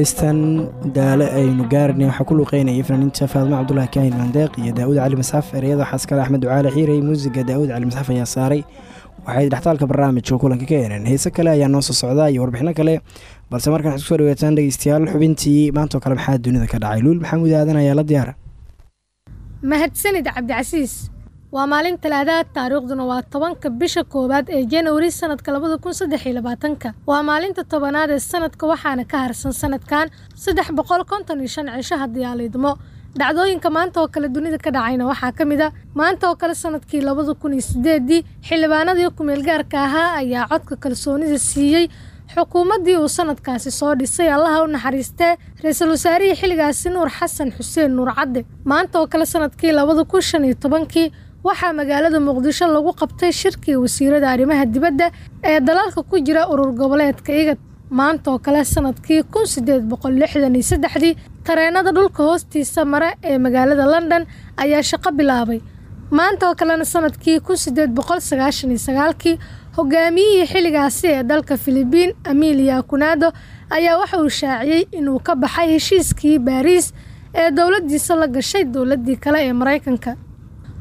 B: heestan daale aynu gaarnay. Waxaa ku luuqeynayay fanaaniinta faadmo cabdulaahi kaahin mandeeq iyo daa'uud cali masxaf ereyada waxaa iskale axmed ducaale xiirey muusiga daa'uud cali masxaf ayaa saaray. Waxay dhextaalka barnaamijka kulanka ka eeneen heese kale ayaa noo soo socda iyo warbixino kale balse markaan waxaad ku soo dhawaataan dhegeystayaal xubintii maantoo kale maxaa dunida ka dhacay? Luul maxamuud aadan ayaa la diyaara.
N: Mahadsanid cabdicasiis waa maalin talaadaad taariikhduna waa tobanka bisha koowaad ee januari sanadka labada kun saddex iyo labaatanka. Waa maalinta tobanaad ee sanadka waxaana ka harsan sanadkan saddex boqol konton iyo shan cisho haddii aa liidmo dhacdooyinka maanta oo kale dunida ka dhacayna waxaa ka mid a maanta oo kale sannadkii labada kun iyo sideedii xildhibaanadii kumeel gaarka ahaa ayaa codka kalsoonida siiyey. Xukuumaddii uu sanadkaasi soo dhisay allaha u naxariistee ra'iisul wasaarihii xilligaasi nuur xasan xuseen nuur cadde maanta oo kale sannadkii labada kun shan iyo tobankii waxaa magaalada muqdisho lagu qabtay shirkii wasiirada arrimaha dibadda ee dalalka ku jira urur goboleedka igad maanta oo kale sannadkii kun sideed boqol tareenada dhulka hoostiisa mare ee magaalada london ayaa shaqo bilaabay. Maanta oo kalena sannadkii kun sideed boqol hogaamiyihii xilligaasi ee dalka filibiin amilia kunado ayaa waxa uu shaaciyey inuu ka baxay heshiiskii baariis ee dowladdiisa la gashay dowladdii kale ee maraykanka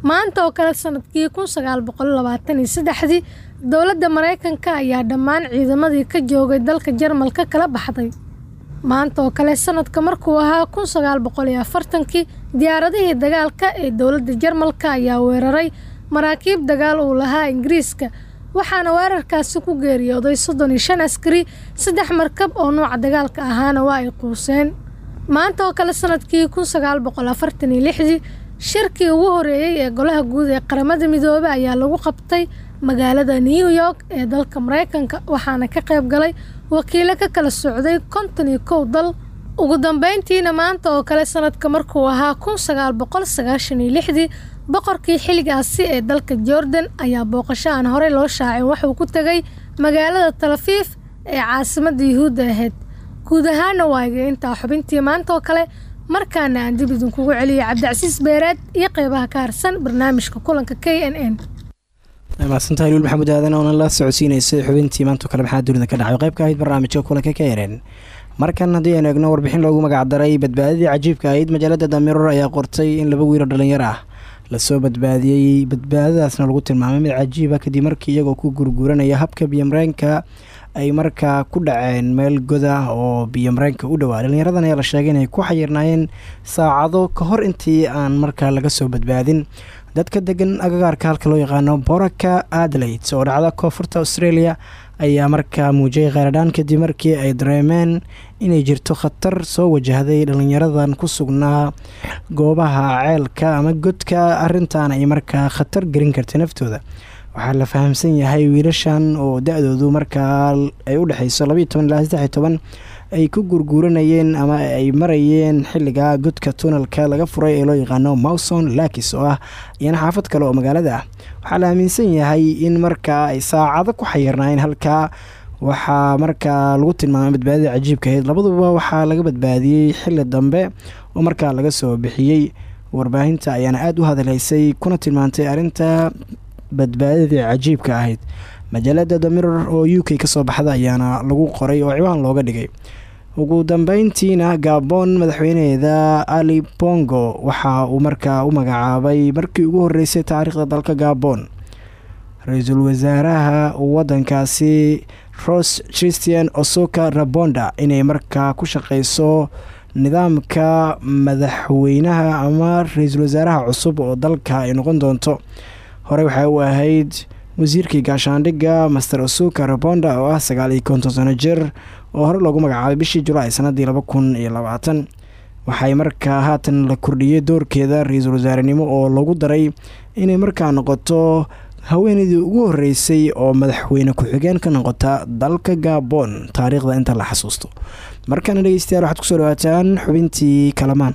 N: maanta oo kale sannadkii kun sagaal boqol labaatan iyo saddexdii dowladda maraykanka ayaa dhammaan ciidamadii ka joogay dalka jarmalka kala baxday. Maanta oo kale sanadka markuu ahaa kun sagaal boqol iyo afartankii diyaaradihii dagaalka ee dowladda jarmalka ayaa weeraray maraakiib dagaal uu lahaa ingiriiska waxaana weerarkaasi ku geeriyooday soddon iyo shan askari saddex markab oo nuuca dagaalka ahaana waa ay quuseen. Maanta oo kale sannadkii kun sagaal boqol afartan iyo lixdii shirkii ugu horeeyey ee golaha guud ee qaramada midoobey ayaa lagu qabtay magaalada new york ee dalka maraykanka waxaana ka qayb galay wakiilo ka kala socday konton iyo kow dal. Ugu dambeyntiina maanta oo kale sanadka markuu ahaa kun sagaal boqol sagaashan iyo lixdii boqorkii xilligaasi ee dalka jordan ayaa booqasho aan horey loo shaacin waxuu ku tegay magaalada talafiif ee caasimadda yuhuudda ahayd. Guud ahaana waaga intaa xubintii maanta oo kale markaana aan dib idinkugu celiyay cabdicasiis beereed iyo qeybaha ka barnaamijka kulanka k n n.
B: Mahadsantahay luul maxamuud aadan oona la socodsiinaysay xubintii maanta oo kale maxaa dunida ka dhacay? Qayb ka ahayd barnaamijka kulanka ka yareen markan haddii aynu eegno warbixin loogu magacdaray badbaadadii cajiibka ahayd majaalada damiror ayaa qortay in laba wiilo dhalinyaro ah. Lasoo badbaadiyey badbaadadaasna lagu tilmaamay mid cajiiba kadib markii iyagoo ku gurguranaya habka biyomareenka ay markaa ku dhaceen meel goda oo biyomareenka u dhowaa dhalinyaradan ayaa la sheegay inay ku xayirnaayeen saacado ka hor intii aan markaa laga soo badbaadin. Dadka degan agagaarka halka loo yaqaano boraka adelaid oo dhacda koonfurta australia ayaa markaa muujiyay kheyradhaan kadib markii ay dareemeen inay jirto khatar soo wajahday dhalinyaradan ku sugnaa goobaha ceelka ama godka. Arintan ay markaa khatar gelin kartay naftooda waxaa la fahamsan yahay wiilashan oo da-doodu markaa ay u dhexeyso labaiyo ilaa saddex iyo toban ay ku gurguuranayeen ama ay marayeen xilliga godka tunalka laga furay ee loo yaqaano mawson lakis oo ah iyana xaafad kale oo magaalada ah. Waxaa la aaminsan yahay in markaa ay saacado ku xayirnaayeen halkaa waxaa markaa lagu tilmaamay badbaadida cajiibka ahayd. Labaduba waxaa laga badbaadiyey xilli dambe oo markaa laga soo bixiyey. Warbaahinta ayaana aada u hadalhaysay kuna tilmaantay arrinta badbaadadii cajiibka ahayd. Majaalada damiror oo u k ka soo baxda ayaana lagu qoray oo ciwaan looga dhigay. Ugu dambeyntiina gabon madaxweyneeda ali bongo waxa uu markaa u magacaabay markii ugu horeysay taariikhda dalka gabon. Ra'iisul wasaaraha wadankaasi ros christian osoka rabonda inay markaa ku shaqeyso nidaamka madaxweynaha ama ra'iisul wasaaraha cusub oo dalka ay noqon doonto horey waxay u ahayd wasiirkii gaashaandhigga master osuka rabonda oo ah sagaal iyo konton sano jir oo hore loogu magacaabay bishii julaay sanadii laba kun iyo labaatan. Waxay markaa haatan la kordhiyey doorkeeda ra'iisul wasaarenimo oo lagu daray inay markaa noqoto haweeneydii ugu horeysay oo madaxweyne ku-xigeen ka noqota dalka gabon. Taariikhda inta la xasuusto. Markaana dhegeystayaal waxaad ku soo dhawaataan xubintii kalamaan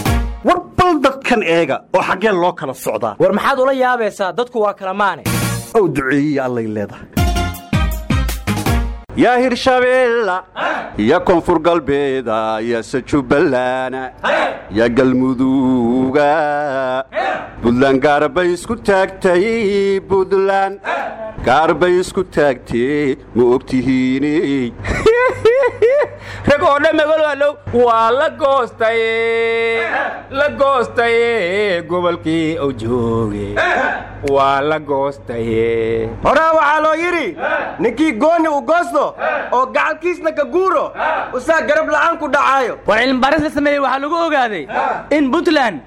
L: war bal dadkan eega oo xaggeen loo kala socdaa
O: war maxaad ula yaabaysaa? Dadku waa kala maane.
L: Ow duceeyiya allay leedahay
F: yaa hirshabeella ya koonfur galbeeda yase jubballaana ya galmuduuga buntland gaar bay isku taagtay buntland gaar bay isku taagtee ma ogtihiiney <laughs>
O: rag oo dhan magaloalow waa la goostaye la goostaye gobolkii uu jooge waa la goostaye
P: horaa waxaa loo yidhi ninkii goonni u goosto oo gacalkiisna ka guuro usaa garab la'aan ku dhacaayo
O: war cilmibaaris la sameeyey waxaa lagu ogaaday in puntland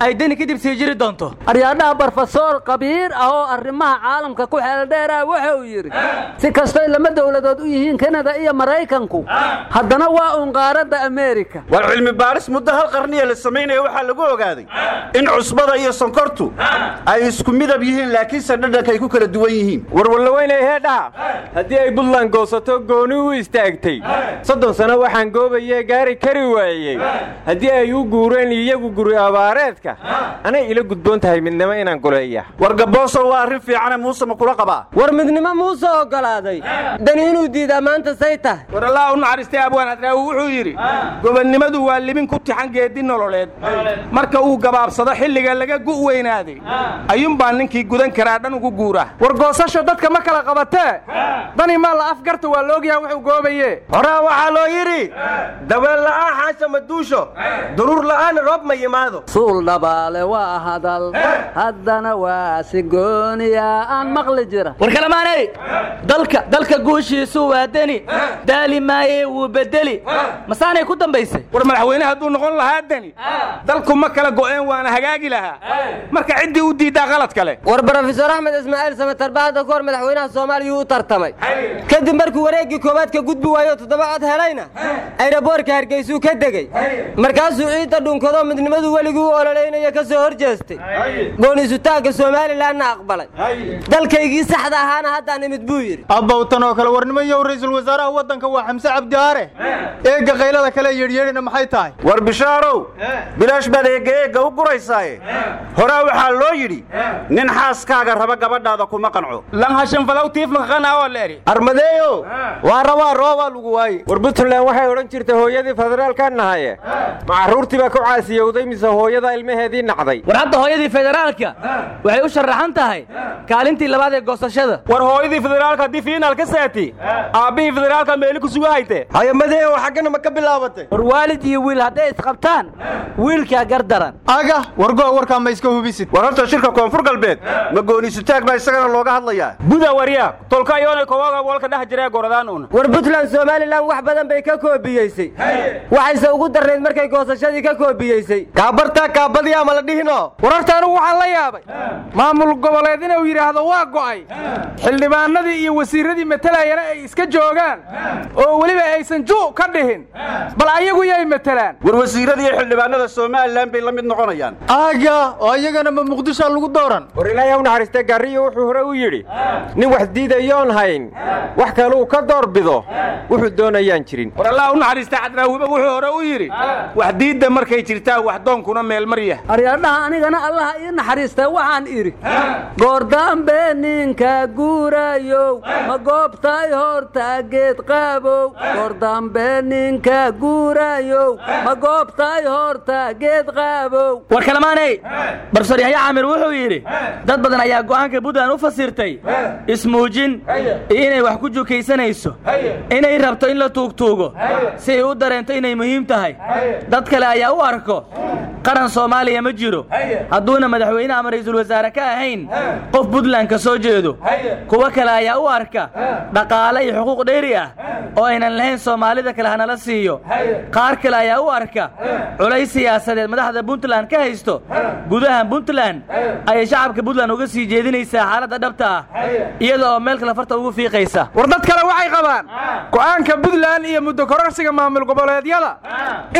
O: ay deni kadib sii jiri doonto
Q: aryaadhaha barofesor kabiir ah oo arrimaha caalamka ku xeeldheeraa waxa uu yidhi si kastoy lama dowladood u yihiin kanada iyo maraykanku haddana waa uun qaaradda ameerika.
F: War cilmi baaris muddo hal qarniya la samaynaya waxaa lagu ogaaday in cusbada iyo sonkortu ay isku midab yihiin laakiinse dhadhanka ay ku kala duwan yihiin.
P: Warwarlaweynay heedhaha haddii ay buntland goosato gooni u istaagtay. Soddon sano waxaan goobayee gaari kari waayey. Haddii ay u guureen iyagu guri abaareedka anay ila gudboon tahay midnimo inaan goleeya
F: war waa arrin fiicane muuse ma kula qabaa.
Q: War midnimo muuse ogolaaday dani inuu diidaa maanta say tahay
O: allah u naxariistay abwaan hadraawi wuxuu yidhi gobonnimadu waa libin ku tixan geedi nololeed. Marka uu gabaabsado xilliga laga gu' weynaaday ayuunbaa ninkii gudan karaa dhan ugu guura.
P: War goosasho dadka ma kala qabatee dani maa la afgarta waa laogyaha wuxuu goobaye. Horaa waxaa loo yidhi dabeel la'aan xaasha maduusho duruur la'aan roob ma yimaado.
Q: Suul dhabaale waa hadal. Haddana waa si gooniya aan maqli jira.
O: War kalamaaney dalka dalka guushiisu waa deni. Daali maaye wuu
R: bedeli. Masaanay ku dambaysay.
O: War madaxweyne hadduu noqon lahaa deni dalku ma kala go'een waana hagaagi lahaa. Marka ciddii u diiddaa qalad kale.
S: War brofesor axmed ismaaciil samatar baa hadda ka hor madaxweynaha soomaaliya u tartamay. Kadib markuu wareeggii koowaad ka gudbi waayo toddoba cod helayna ayraboorka hargeysuu ka degey markaasuu ciidda dhunkadoo midnimadu weligii u ololeynaya ka soo hor jeestay goonisutaanka somalilanna aqbalay. Dalkaygii saxda ahaana haddaan imid buu yidhi.
T: Abbawtan oo kale warnimayow ra'iisul wasaaraha waddanka waa xamse cabdiaare eegga qaylada kale yeedhyeedhina maxay tahay?
F: War bishaarow bilaash baad eegga eegga u guraysaaye horaa waxaa loo yidhi nin xaaskaaga raba gabadhaada kuma qanco.
P: Armadeeyo waa rabaa roobaa lagu waaye. War puntland waxay odhan jirtay hooyadii federaalka nahaye ma carruurtii baa ku caasiyowday mise hooyada ilmaheedii nacday.
R: War hadda hooyadii federaalka waxay u sharaxan tahay kaalintii labaad ee goosashada.
P: War hooyadii federaalka haddii fiinaal ka saati aabbihii federaalka meeli ku suga hayte.
T: Hayamadeeyo xaggana ma ka bilaabatay
R: war waalid iyo wiil hadday isqabtaan wiilkaa gardaran.
T: Aga wargo warkaa ma iska hubisid.
F: War horta shirka koonfur galbeed. Ma goonisutaag baa isagana looga hadlayaa.
P: Buda waryaa tolka yoonay kowaga walka dhex jiree goradaan uuna.
S: War puntland somalilan wax badan bay ka koobiyeysay. Waxayse ugu darnayd markay goosashadii ka koobiyeysay.
T: Kaabartaa kaabadiyaa ma la dhihino?
O: War horta anugu waxaan la yaabay. Maamul goboleed inuu yidhaahdo waa go'ay. Xildhibaanadii iyo wasiirradii matalayana ay iska joogaan. Oo weliba aysan ju ka dhihin. Bal ayagu yay matelaan
F: war wasiirradii iyo xildhibaanada somalilan bay la mid noqonayaan.
T: Aaga oo iyagana ma muqdishoa lagu dooran.
P: War ilaahay u naxariistay gaariyo wuxuu hore u yidhi nin wax diidayoon hayn wax kaluu ka doorbido wuxuu doonayaan jirin.
O: War allah u naxariista cadraawiba wuxuu hore u yidhi wax diidda markay jirtaa wax doonkuna meelmarya
S: aryadhaha anigana allaha ii naxariista waxaan idhi goordambe ninka guurayow ma goobtay horta geed qaabow goordambe ninka guurayow ma goobtay horta geed qaabow.
R: War kalamaaney barofesor yaxya caamir wuxuu yidhi dad badan ayaa go'aanka puntland u fasirtay ismuujin iyo inay wax ku jukaysanayso inay rabto in la tuugtuugo si ay u dareento inay muhiim tahay. Dad kale ayaa u arko qaran soomaaliya ma jiro hadduuna madaxweyne ama ra'iisul wasaare ka ahayn qof puntland ka soo jeedo. Kuwo kale ayaa u arka dhaqaale iyo xuquuq dheeri ah oo aynan lahayn soomaalida kale hanala siiyo. Qaar kale ayaa u arka. Culays siyaasadeed madaxda puntland ka haysto. Gudaha puntland ayay shacabka puntland uga sii jeedinaysaa xaaladda dhabta ah. Iyada oo meel kale farta ugu fiiqaysa.
O: War dad kale waxay qabaan go'aanka puntland iyo muddo kororsiga maamul goboleedyada.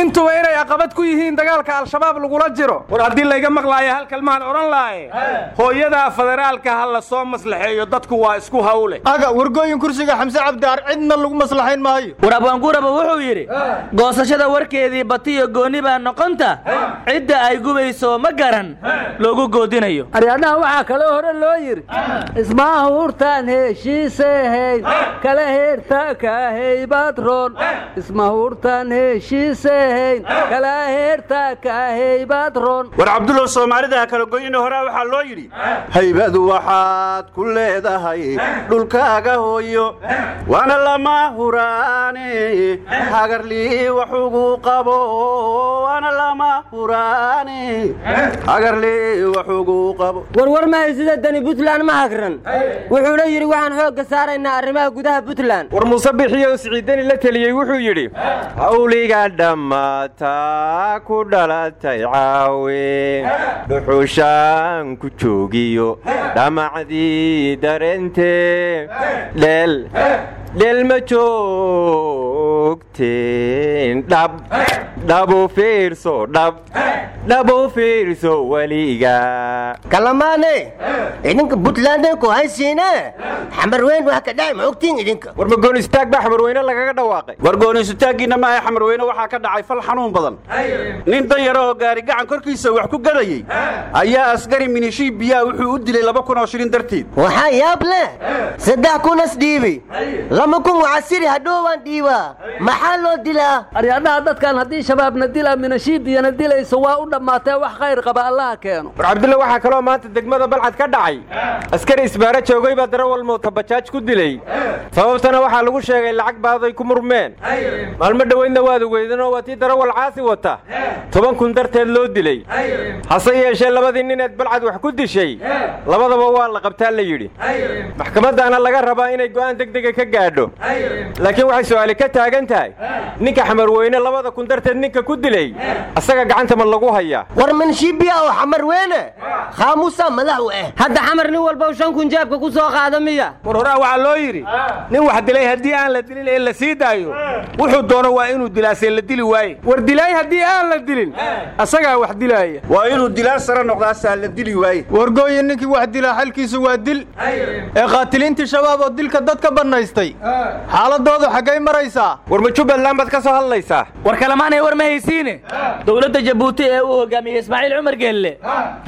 O: Intuba inay caqabad ku yihiin dagaalka al-shabaab lagula jiro. War haddii layga maqlaayo hal kalmaan odhan laaye hooyadaa federaalka ha la soo maslaxeeyo dadku waa isku hawle.
T: Aga wargooyin kursiga xamse cabdiar cidna lagu maslaxayn maayo.
R: War abwaanguuraba wuxuu yidhi goosashada warkeedii batiyo goonni baa noqonta cidda ay gubayso ma garan loogu goodinayo.
S: Aryadhaha waxaa kaloo hore loo yidhi ismahuurtaan heshiisehayn kala heerta kahaybaadroon ismahuurtaan heshiisehayn kala heerta kahaybaadroon
F: war cabdullow soomaalida ha kala goyina horaa waxaa loo yidhi haybadu waxaad ku leedahay dhulkaaga hooyo waana lama huraane hagarlii wax ugu qabo waana lama huraane hagarlii wax ugu qabo.
S: Warwar mahay sida dani puntland ma hagran. Wuxuuna yidhi waxaan xoogga saaraynaa arrimaha gudaha puntland.
P: War muuse bixiyo siciidani la teliyey wuxuu yidhi hawliga dhammaataa ku dhalatay caawe dhuxushaan ku joogiyo dhamacdii dareentee dheel dheel ma joogteen dhab dhabu fiirso dhab dhabu fiirso weliga
U: kalamaane idinka buntlandee ku haysiine? Xamarweyn wax ka dhacay ma ogtiin idinka?
P: War ma goonistaag baa xamarweyne lagaga dhawaaqay?
F: War gooniisutaaggiinna maaha xamarweyne waxaa ka dhacay fal xanuun badan. Nin dan yaro oo gaari gacan korkiisa wax ku gadayey ayaa asgari minishii biyaa wuxuu u dilay laba kun oo shilin darteed.
U: Waxaa yaab leh saddex kunas dhiibi lama kun wacasiri hadhoowaan dhiibaa maxaa loo dilaa
S: aryadhaha dadkan haddii shabaabna dila minashiibiyana dilayso waa u dhammaatee wax khayr qaba allaha keeno
P: war cabdulla waxaa kaloo maanta degmada balcad ka dhacay. Askari isbaaro joogay baa darawal mootabajaaj ku dilay. Sababtana waxaa lagu sheegay lacag baaday ku murmeen. Maalmo dhoweydna waad ogeydanoo waa tii darawal caasi wata. Toban kun darteed loo dilay. Hase yeeshee labadii nineed balcad wax ku dishay labadaba waa la qabtaa la yidhi. Maxkamaddaana laga rabaa inay go'aan degdega ka gaadho laakiin waxay su'aali ka taagan tahay ninka xamarweyne labada kun darteed ninka ku dilay asaga gacanta ma lagu hayaa.
U: War manshiibiya oo xamar weyne? Khaamuusa madax u ah
Q: hadda xamar nin walba shan kun jeebka ku soo qaada miya.
O: War horaa waxaa loo yidhi nin wax dilay haddii aan la dilin ee la sii daayo wuxuu doono waa inuu dilaasee la dili waaye. War dilaay haddii aan la dilin asagaa wax dilaaya.
V: Waa inuu dilaan sare noqdaasaa la dili waaye.
T: Wargooyin ninkii wax dilaa xalkiisu waa dil. Ee qaatiliintii shabaab oo dilka dadka bannaystay xaaladoodu xaggay maraysaa
P: war ma jubbaland baad ka soo hadlaysaa
R: war kalamaanay war ma haysiine? Dowladda jabuuti ee uu hogaamiyey ismaaciil cumar geelle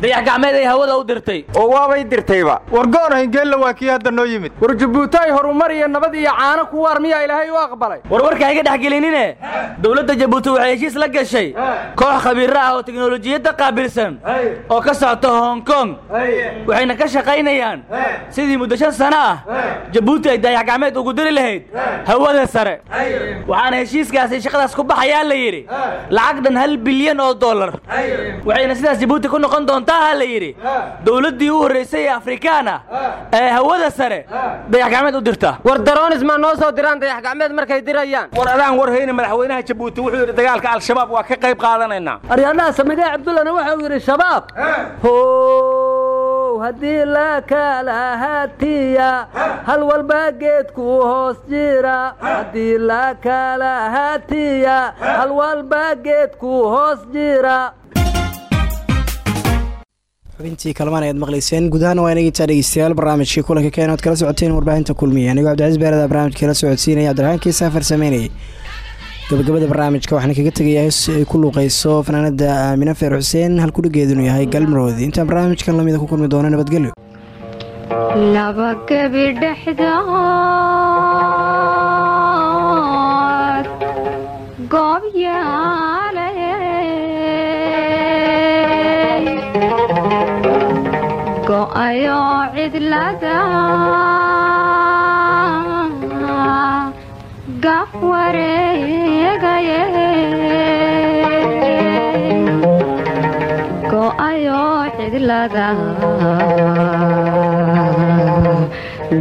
R: dayax gacmeed ay hawada u dirtay.
P: Oo waabay dirtayba.
T: War go'nahayn geella waa kii hadda noo yimid.
O: War jabuuti ay horumar iyo nabad iyo caano ku waar miyaa ilaahay u aqbalay.
R: War warka hayga dhex gelinine? Dowladda jabuuti waxay heshiis la gashay. Koox khabiiro ah oo teknolojiyadda qaabilsan oo ka socota hong kong. Waxayna ka shaqaynayaan. Sidii muddo shan sano ah jabuuti ay dayax gacmeed ugu diri lahayd. Hawada sare. Waxaana heshiiskaasi shaqadaas ku baxayaa la yidhi. Lacag dhan hal bilyan oo dollar. Waxayna sidaas jabuuti ku noqon doontaa ha la yidhi. Dowladdii u horraysay ee afrikaan ah ee hawada sare dayax gacmeed u dirta.
Q: War daroonis maa noo soo diraan dayax gacmeed markay dirayaan.
O: War adaan war hayne madaxweynaha jabuuti wuxuu yidhi dagaalka al-shabaab waa ka qayb qaadanaynaa.
S: Aryaadhaha samigee cabdullana waxa uu yidhi shabaab haddii la kala hatiya hal walba geedku hoos jira. Haddii la kala hatiya hal walba geedku hoos jira.
B: Xubintii kalamaan ayaad maqlayseen. Gudahaan waa inagintaa dhegeystayaal barnaamijkii kulanka keen ood kala socoteen warbaahinta kulmiya anigoo cabdicaiis beerada barnaamijka la socodsiinaya cabdiraxmaan kiisa afar sameynayay gabagabada barnaamijka waxaan kaga tegayaa hees ay ku luuqeyso fanaanada aamine feer xuseen halkudhigeedunu yahay galmaroodi intaan barnaamijkan lamida ku kulmi doono nabadgelyo
W: laba gebi dhexdood goob yaale. Go'ayoo cidlada gaf wareegaye go'ayoo cidlada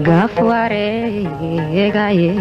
W: gaf wareegaye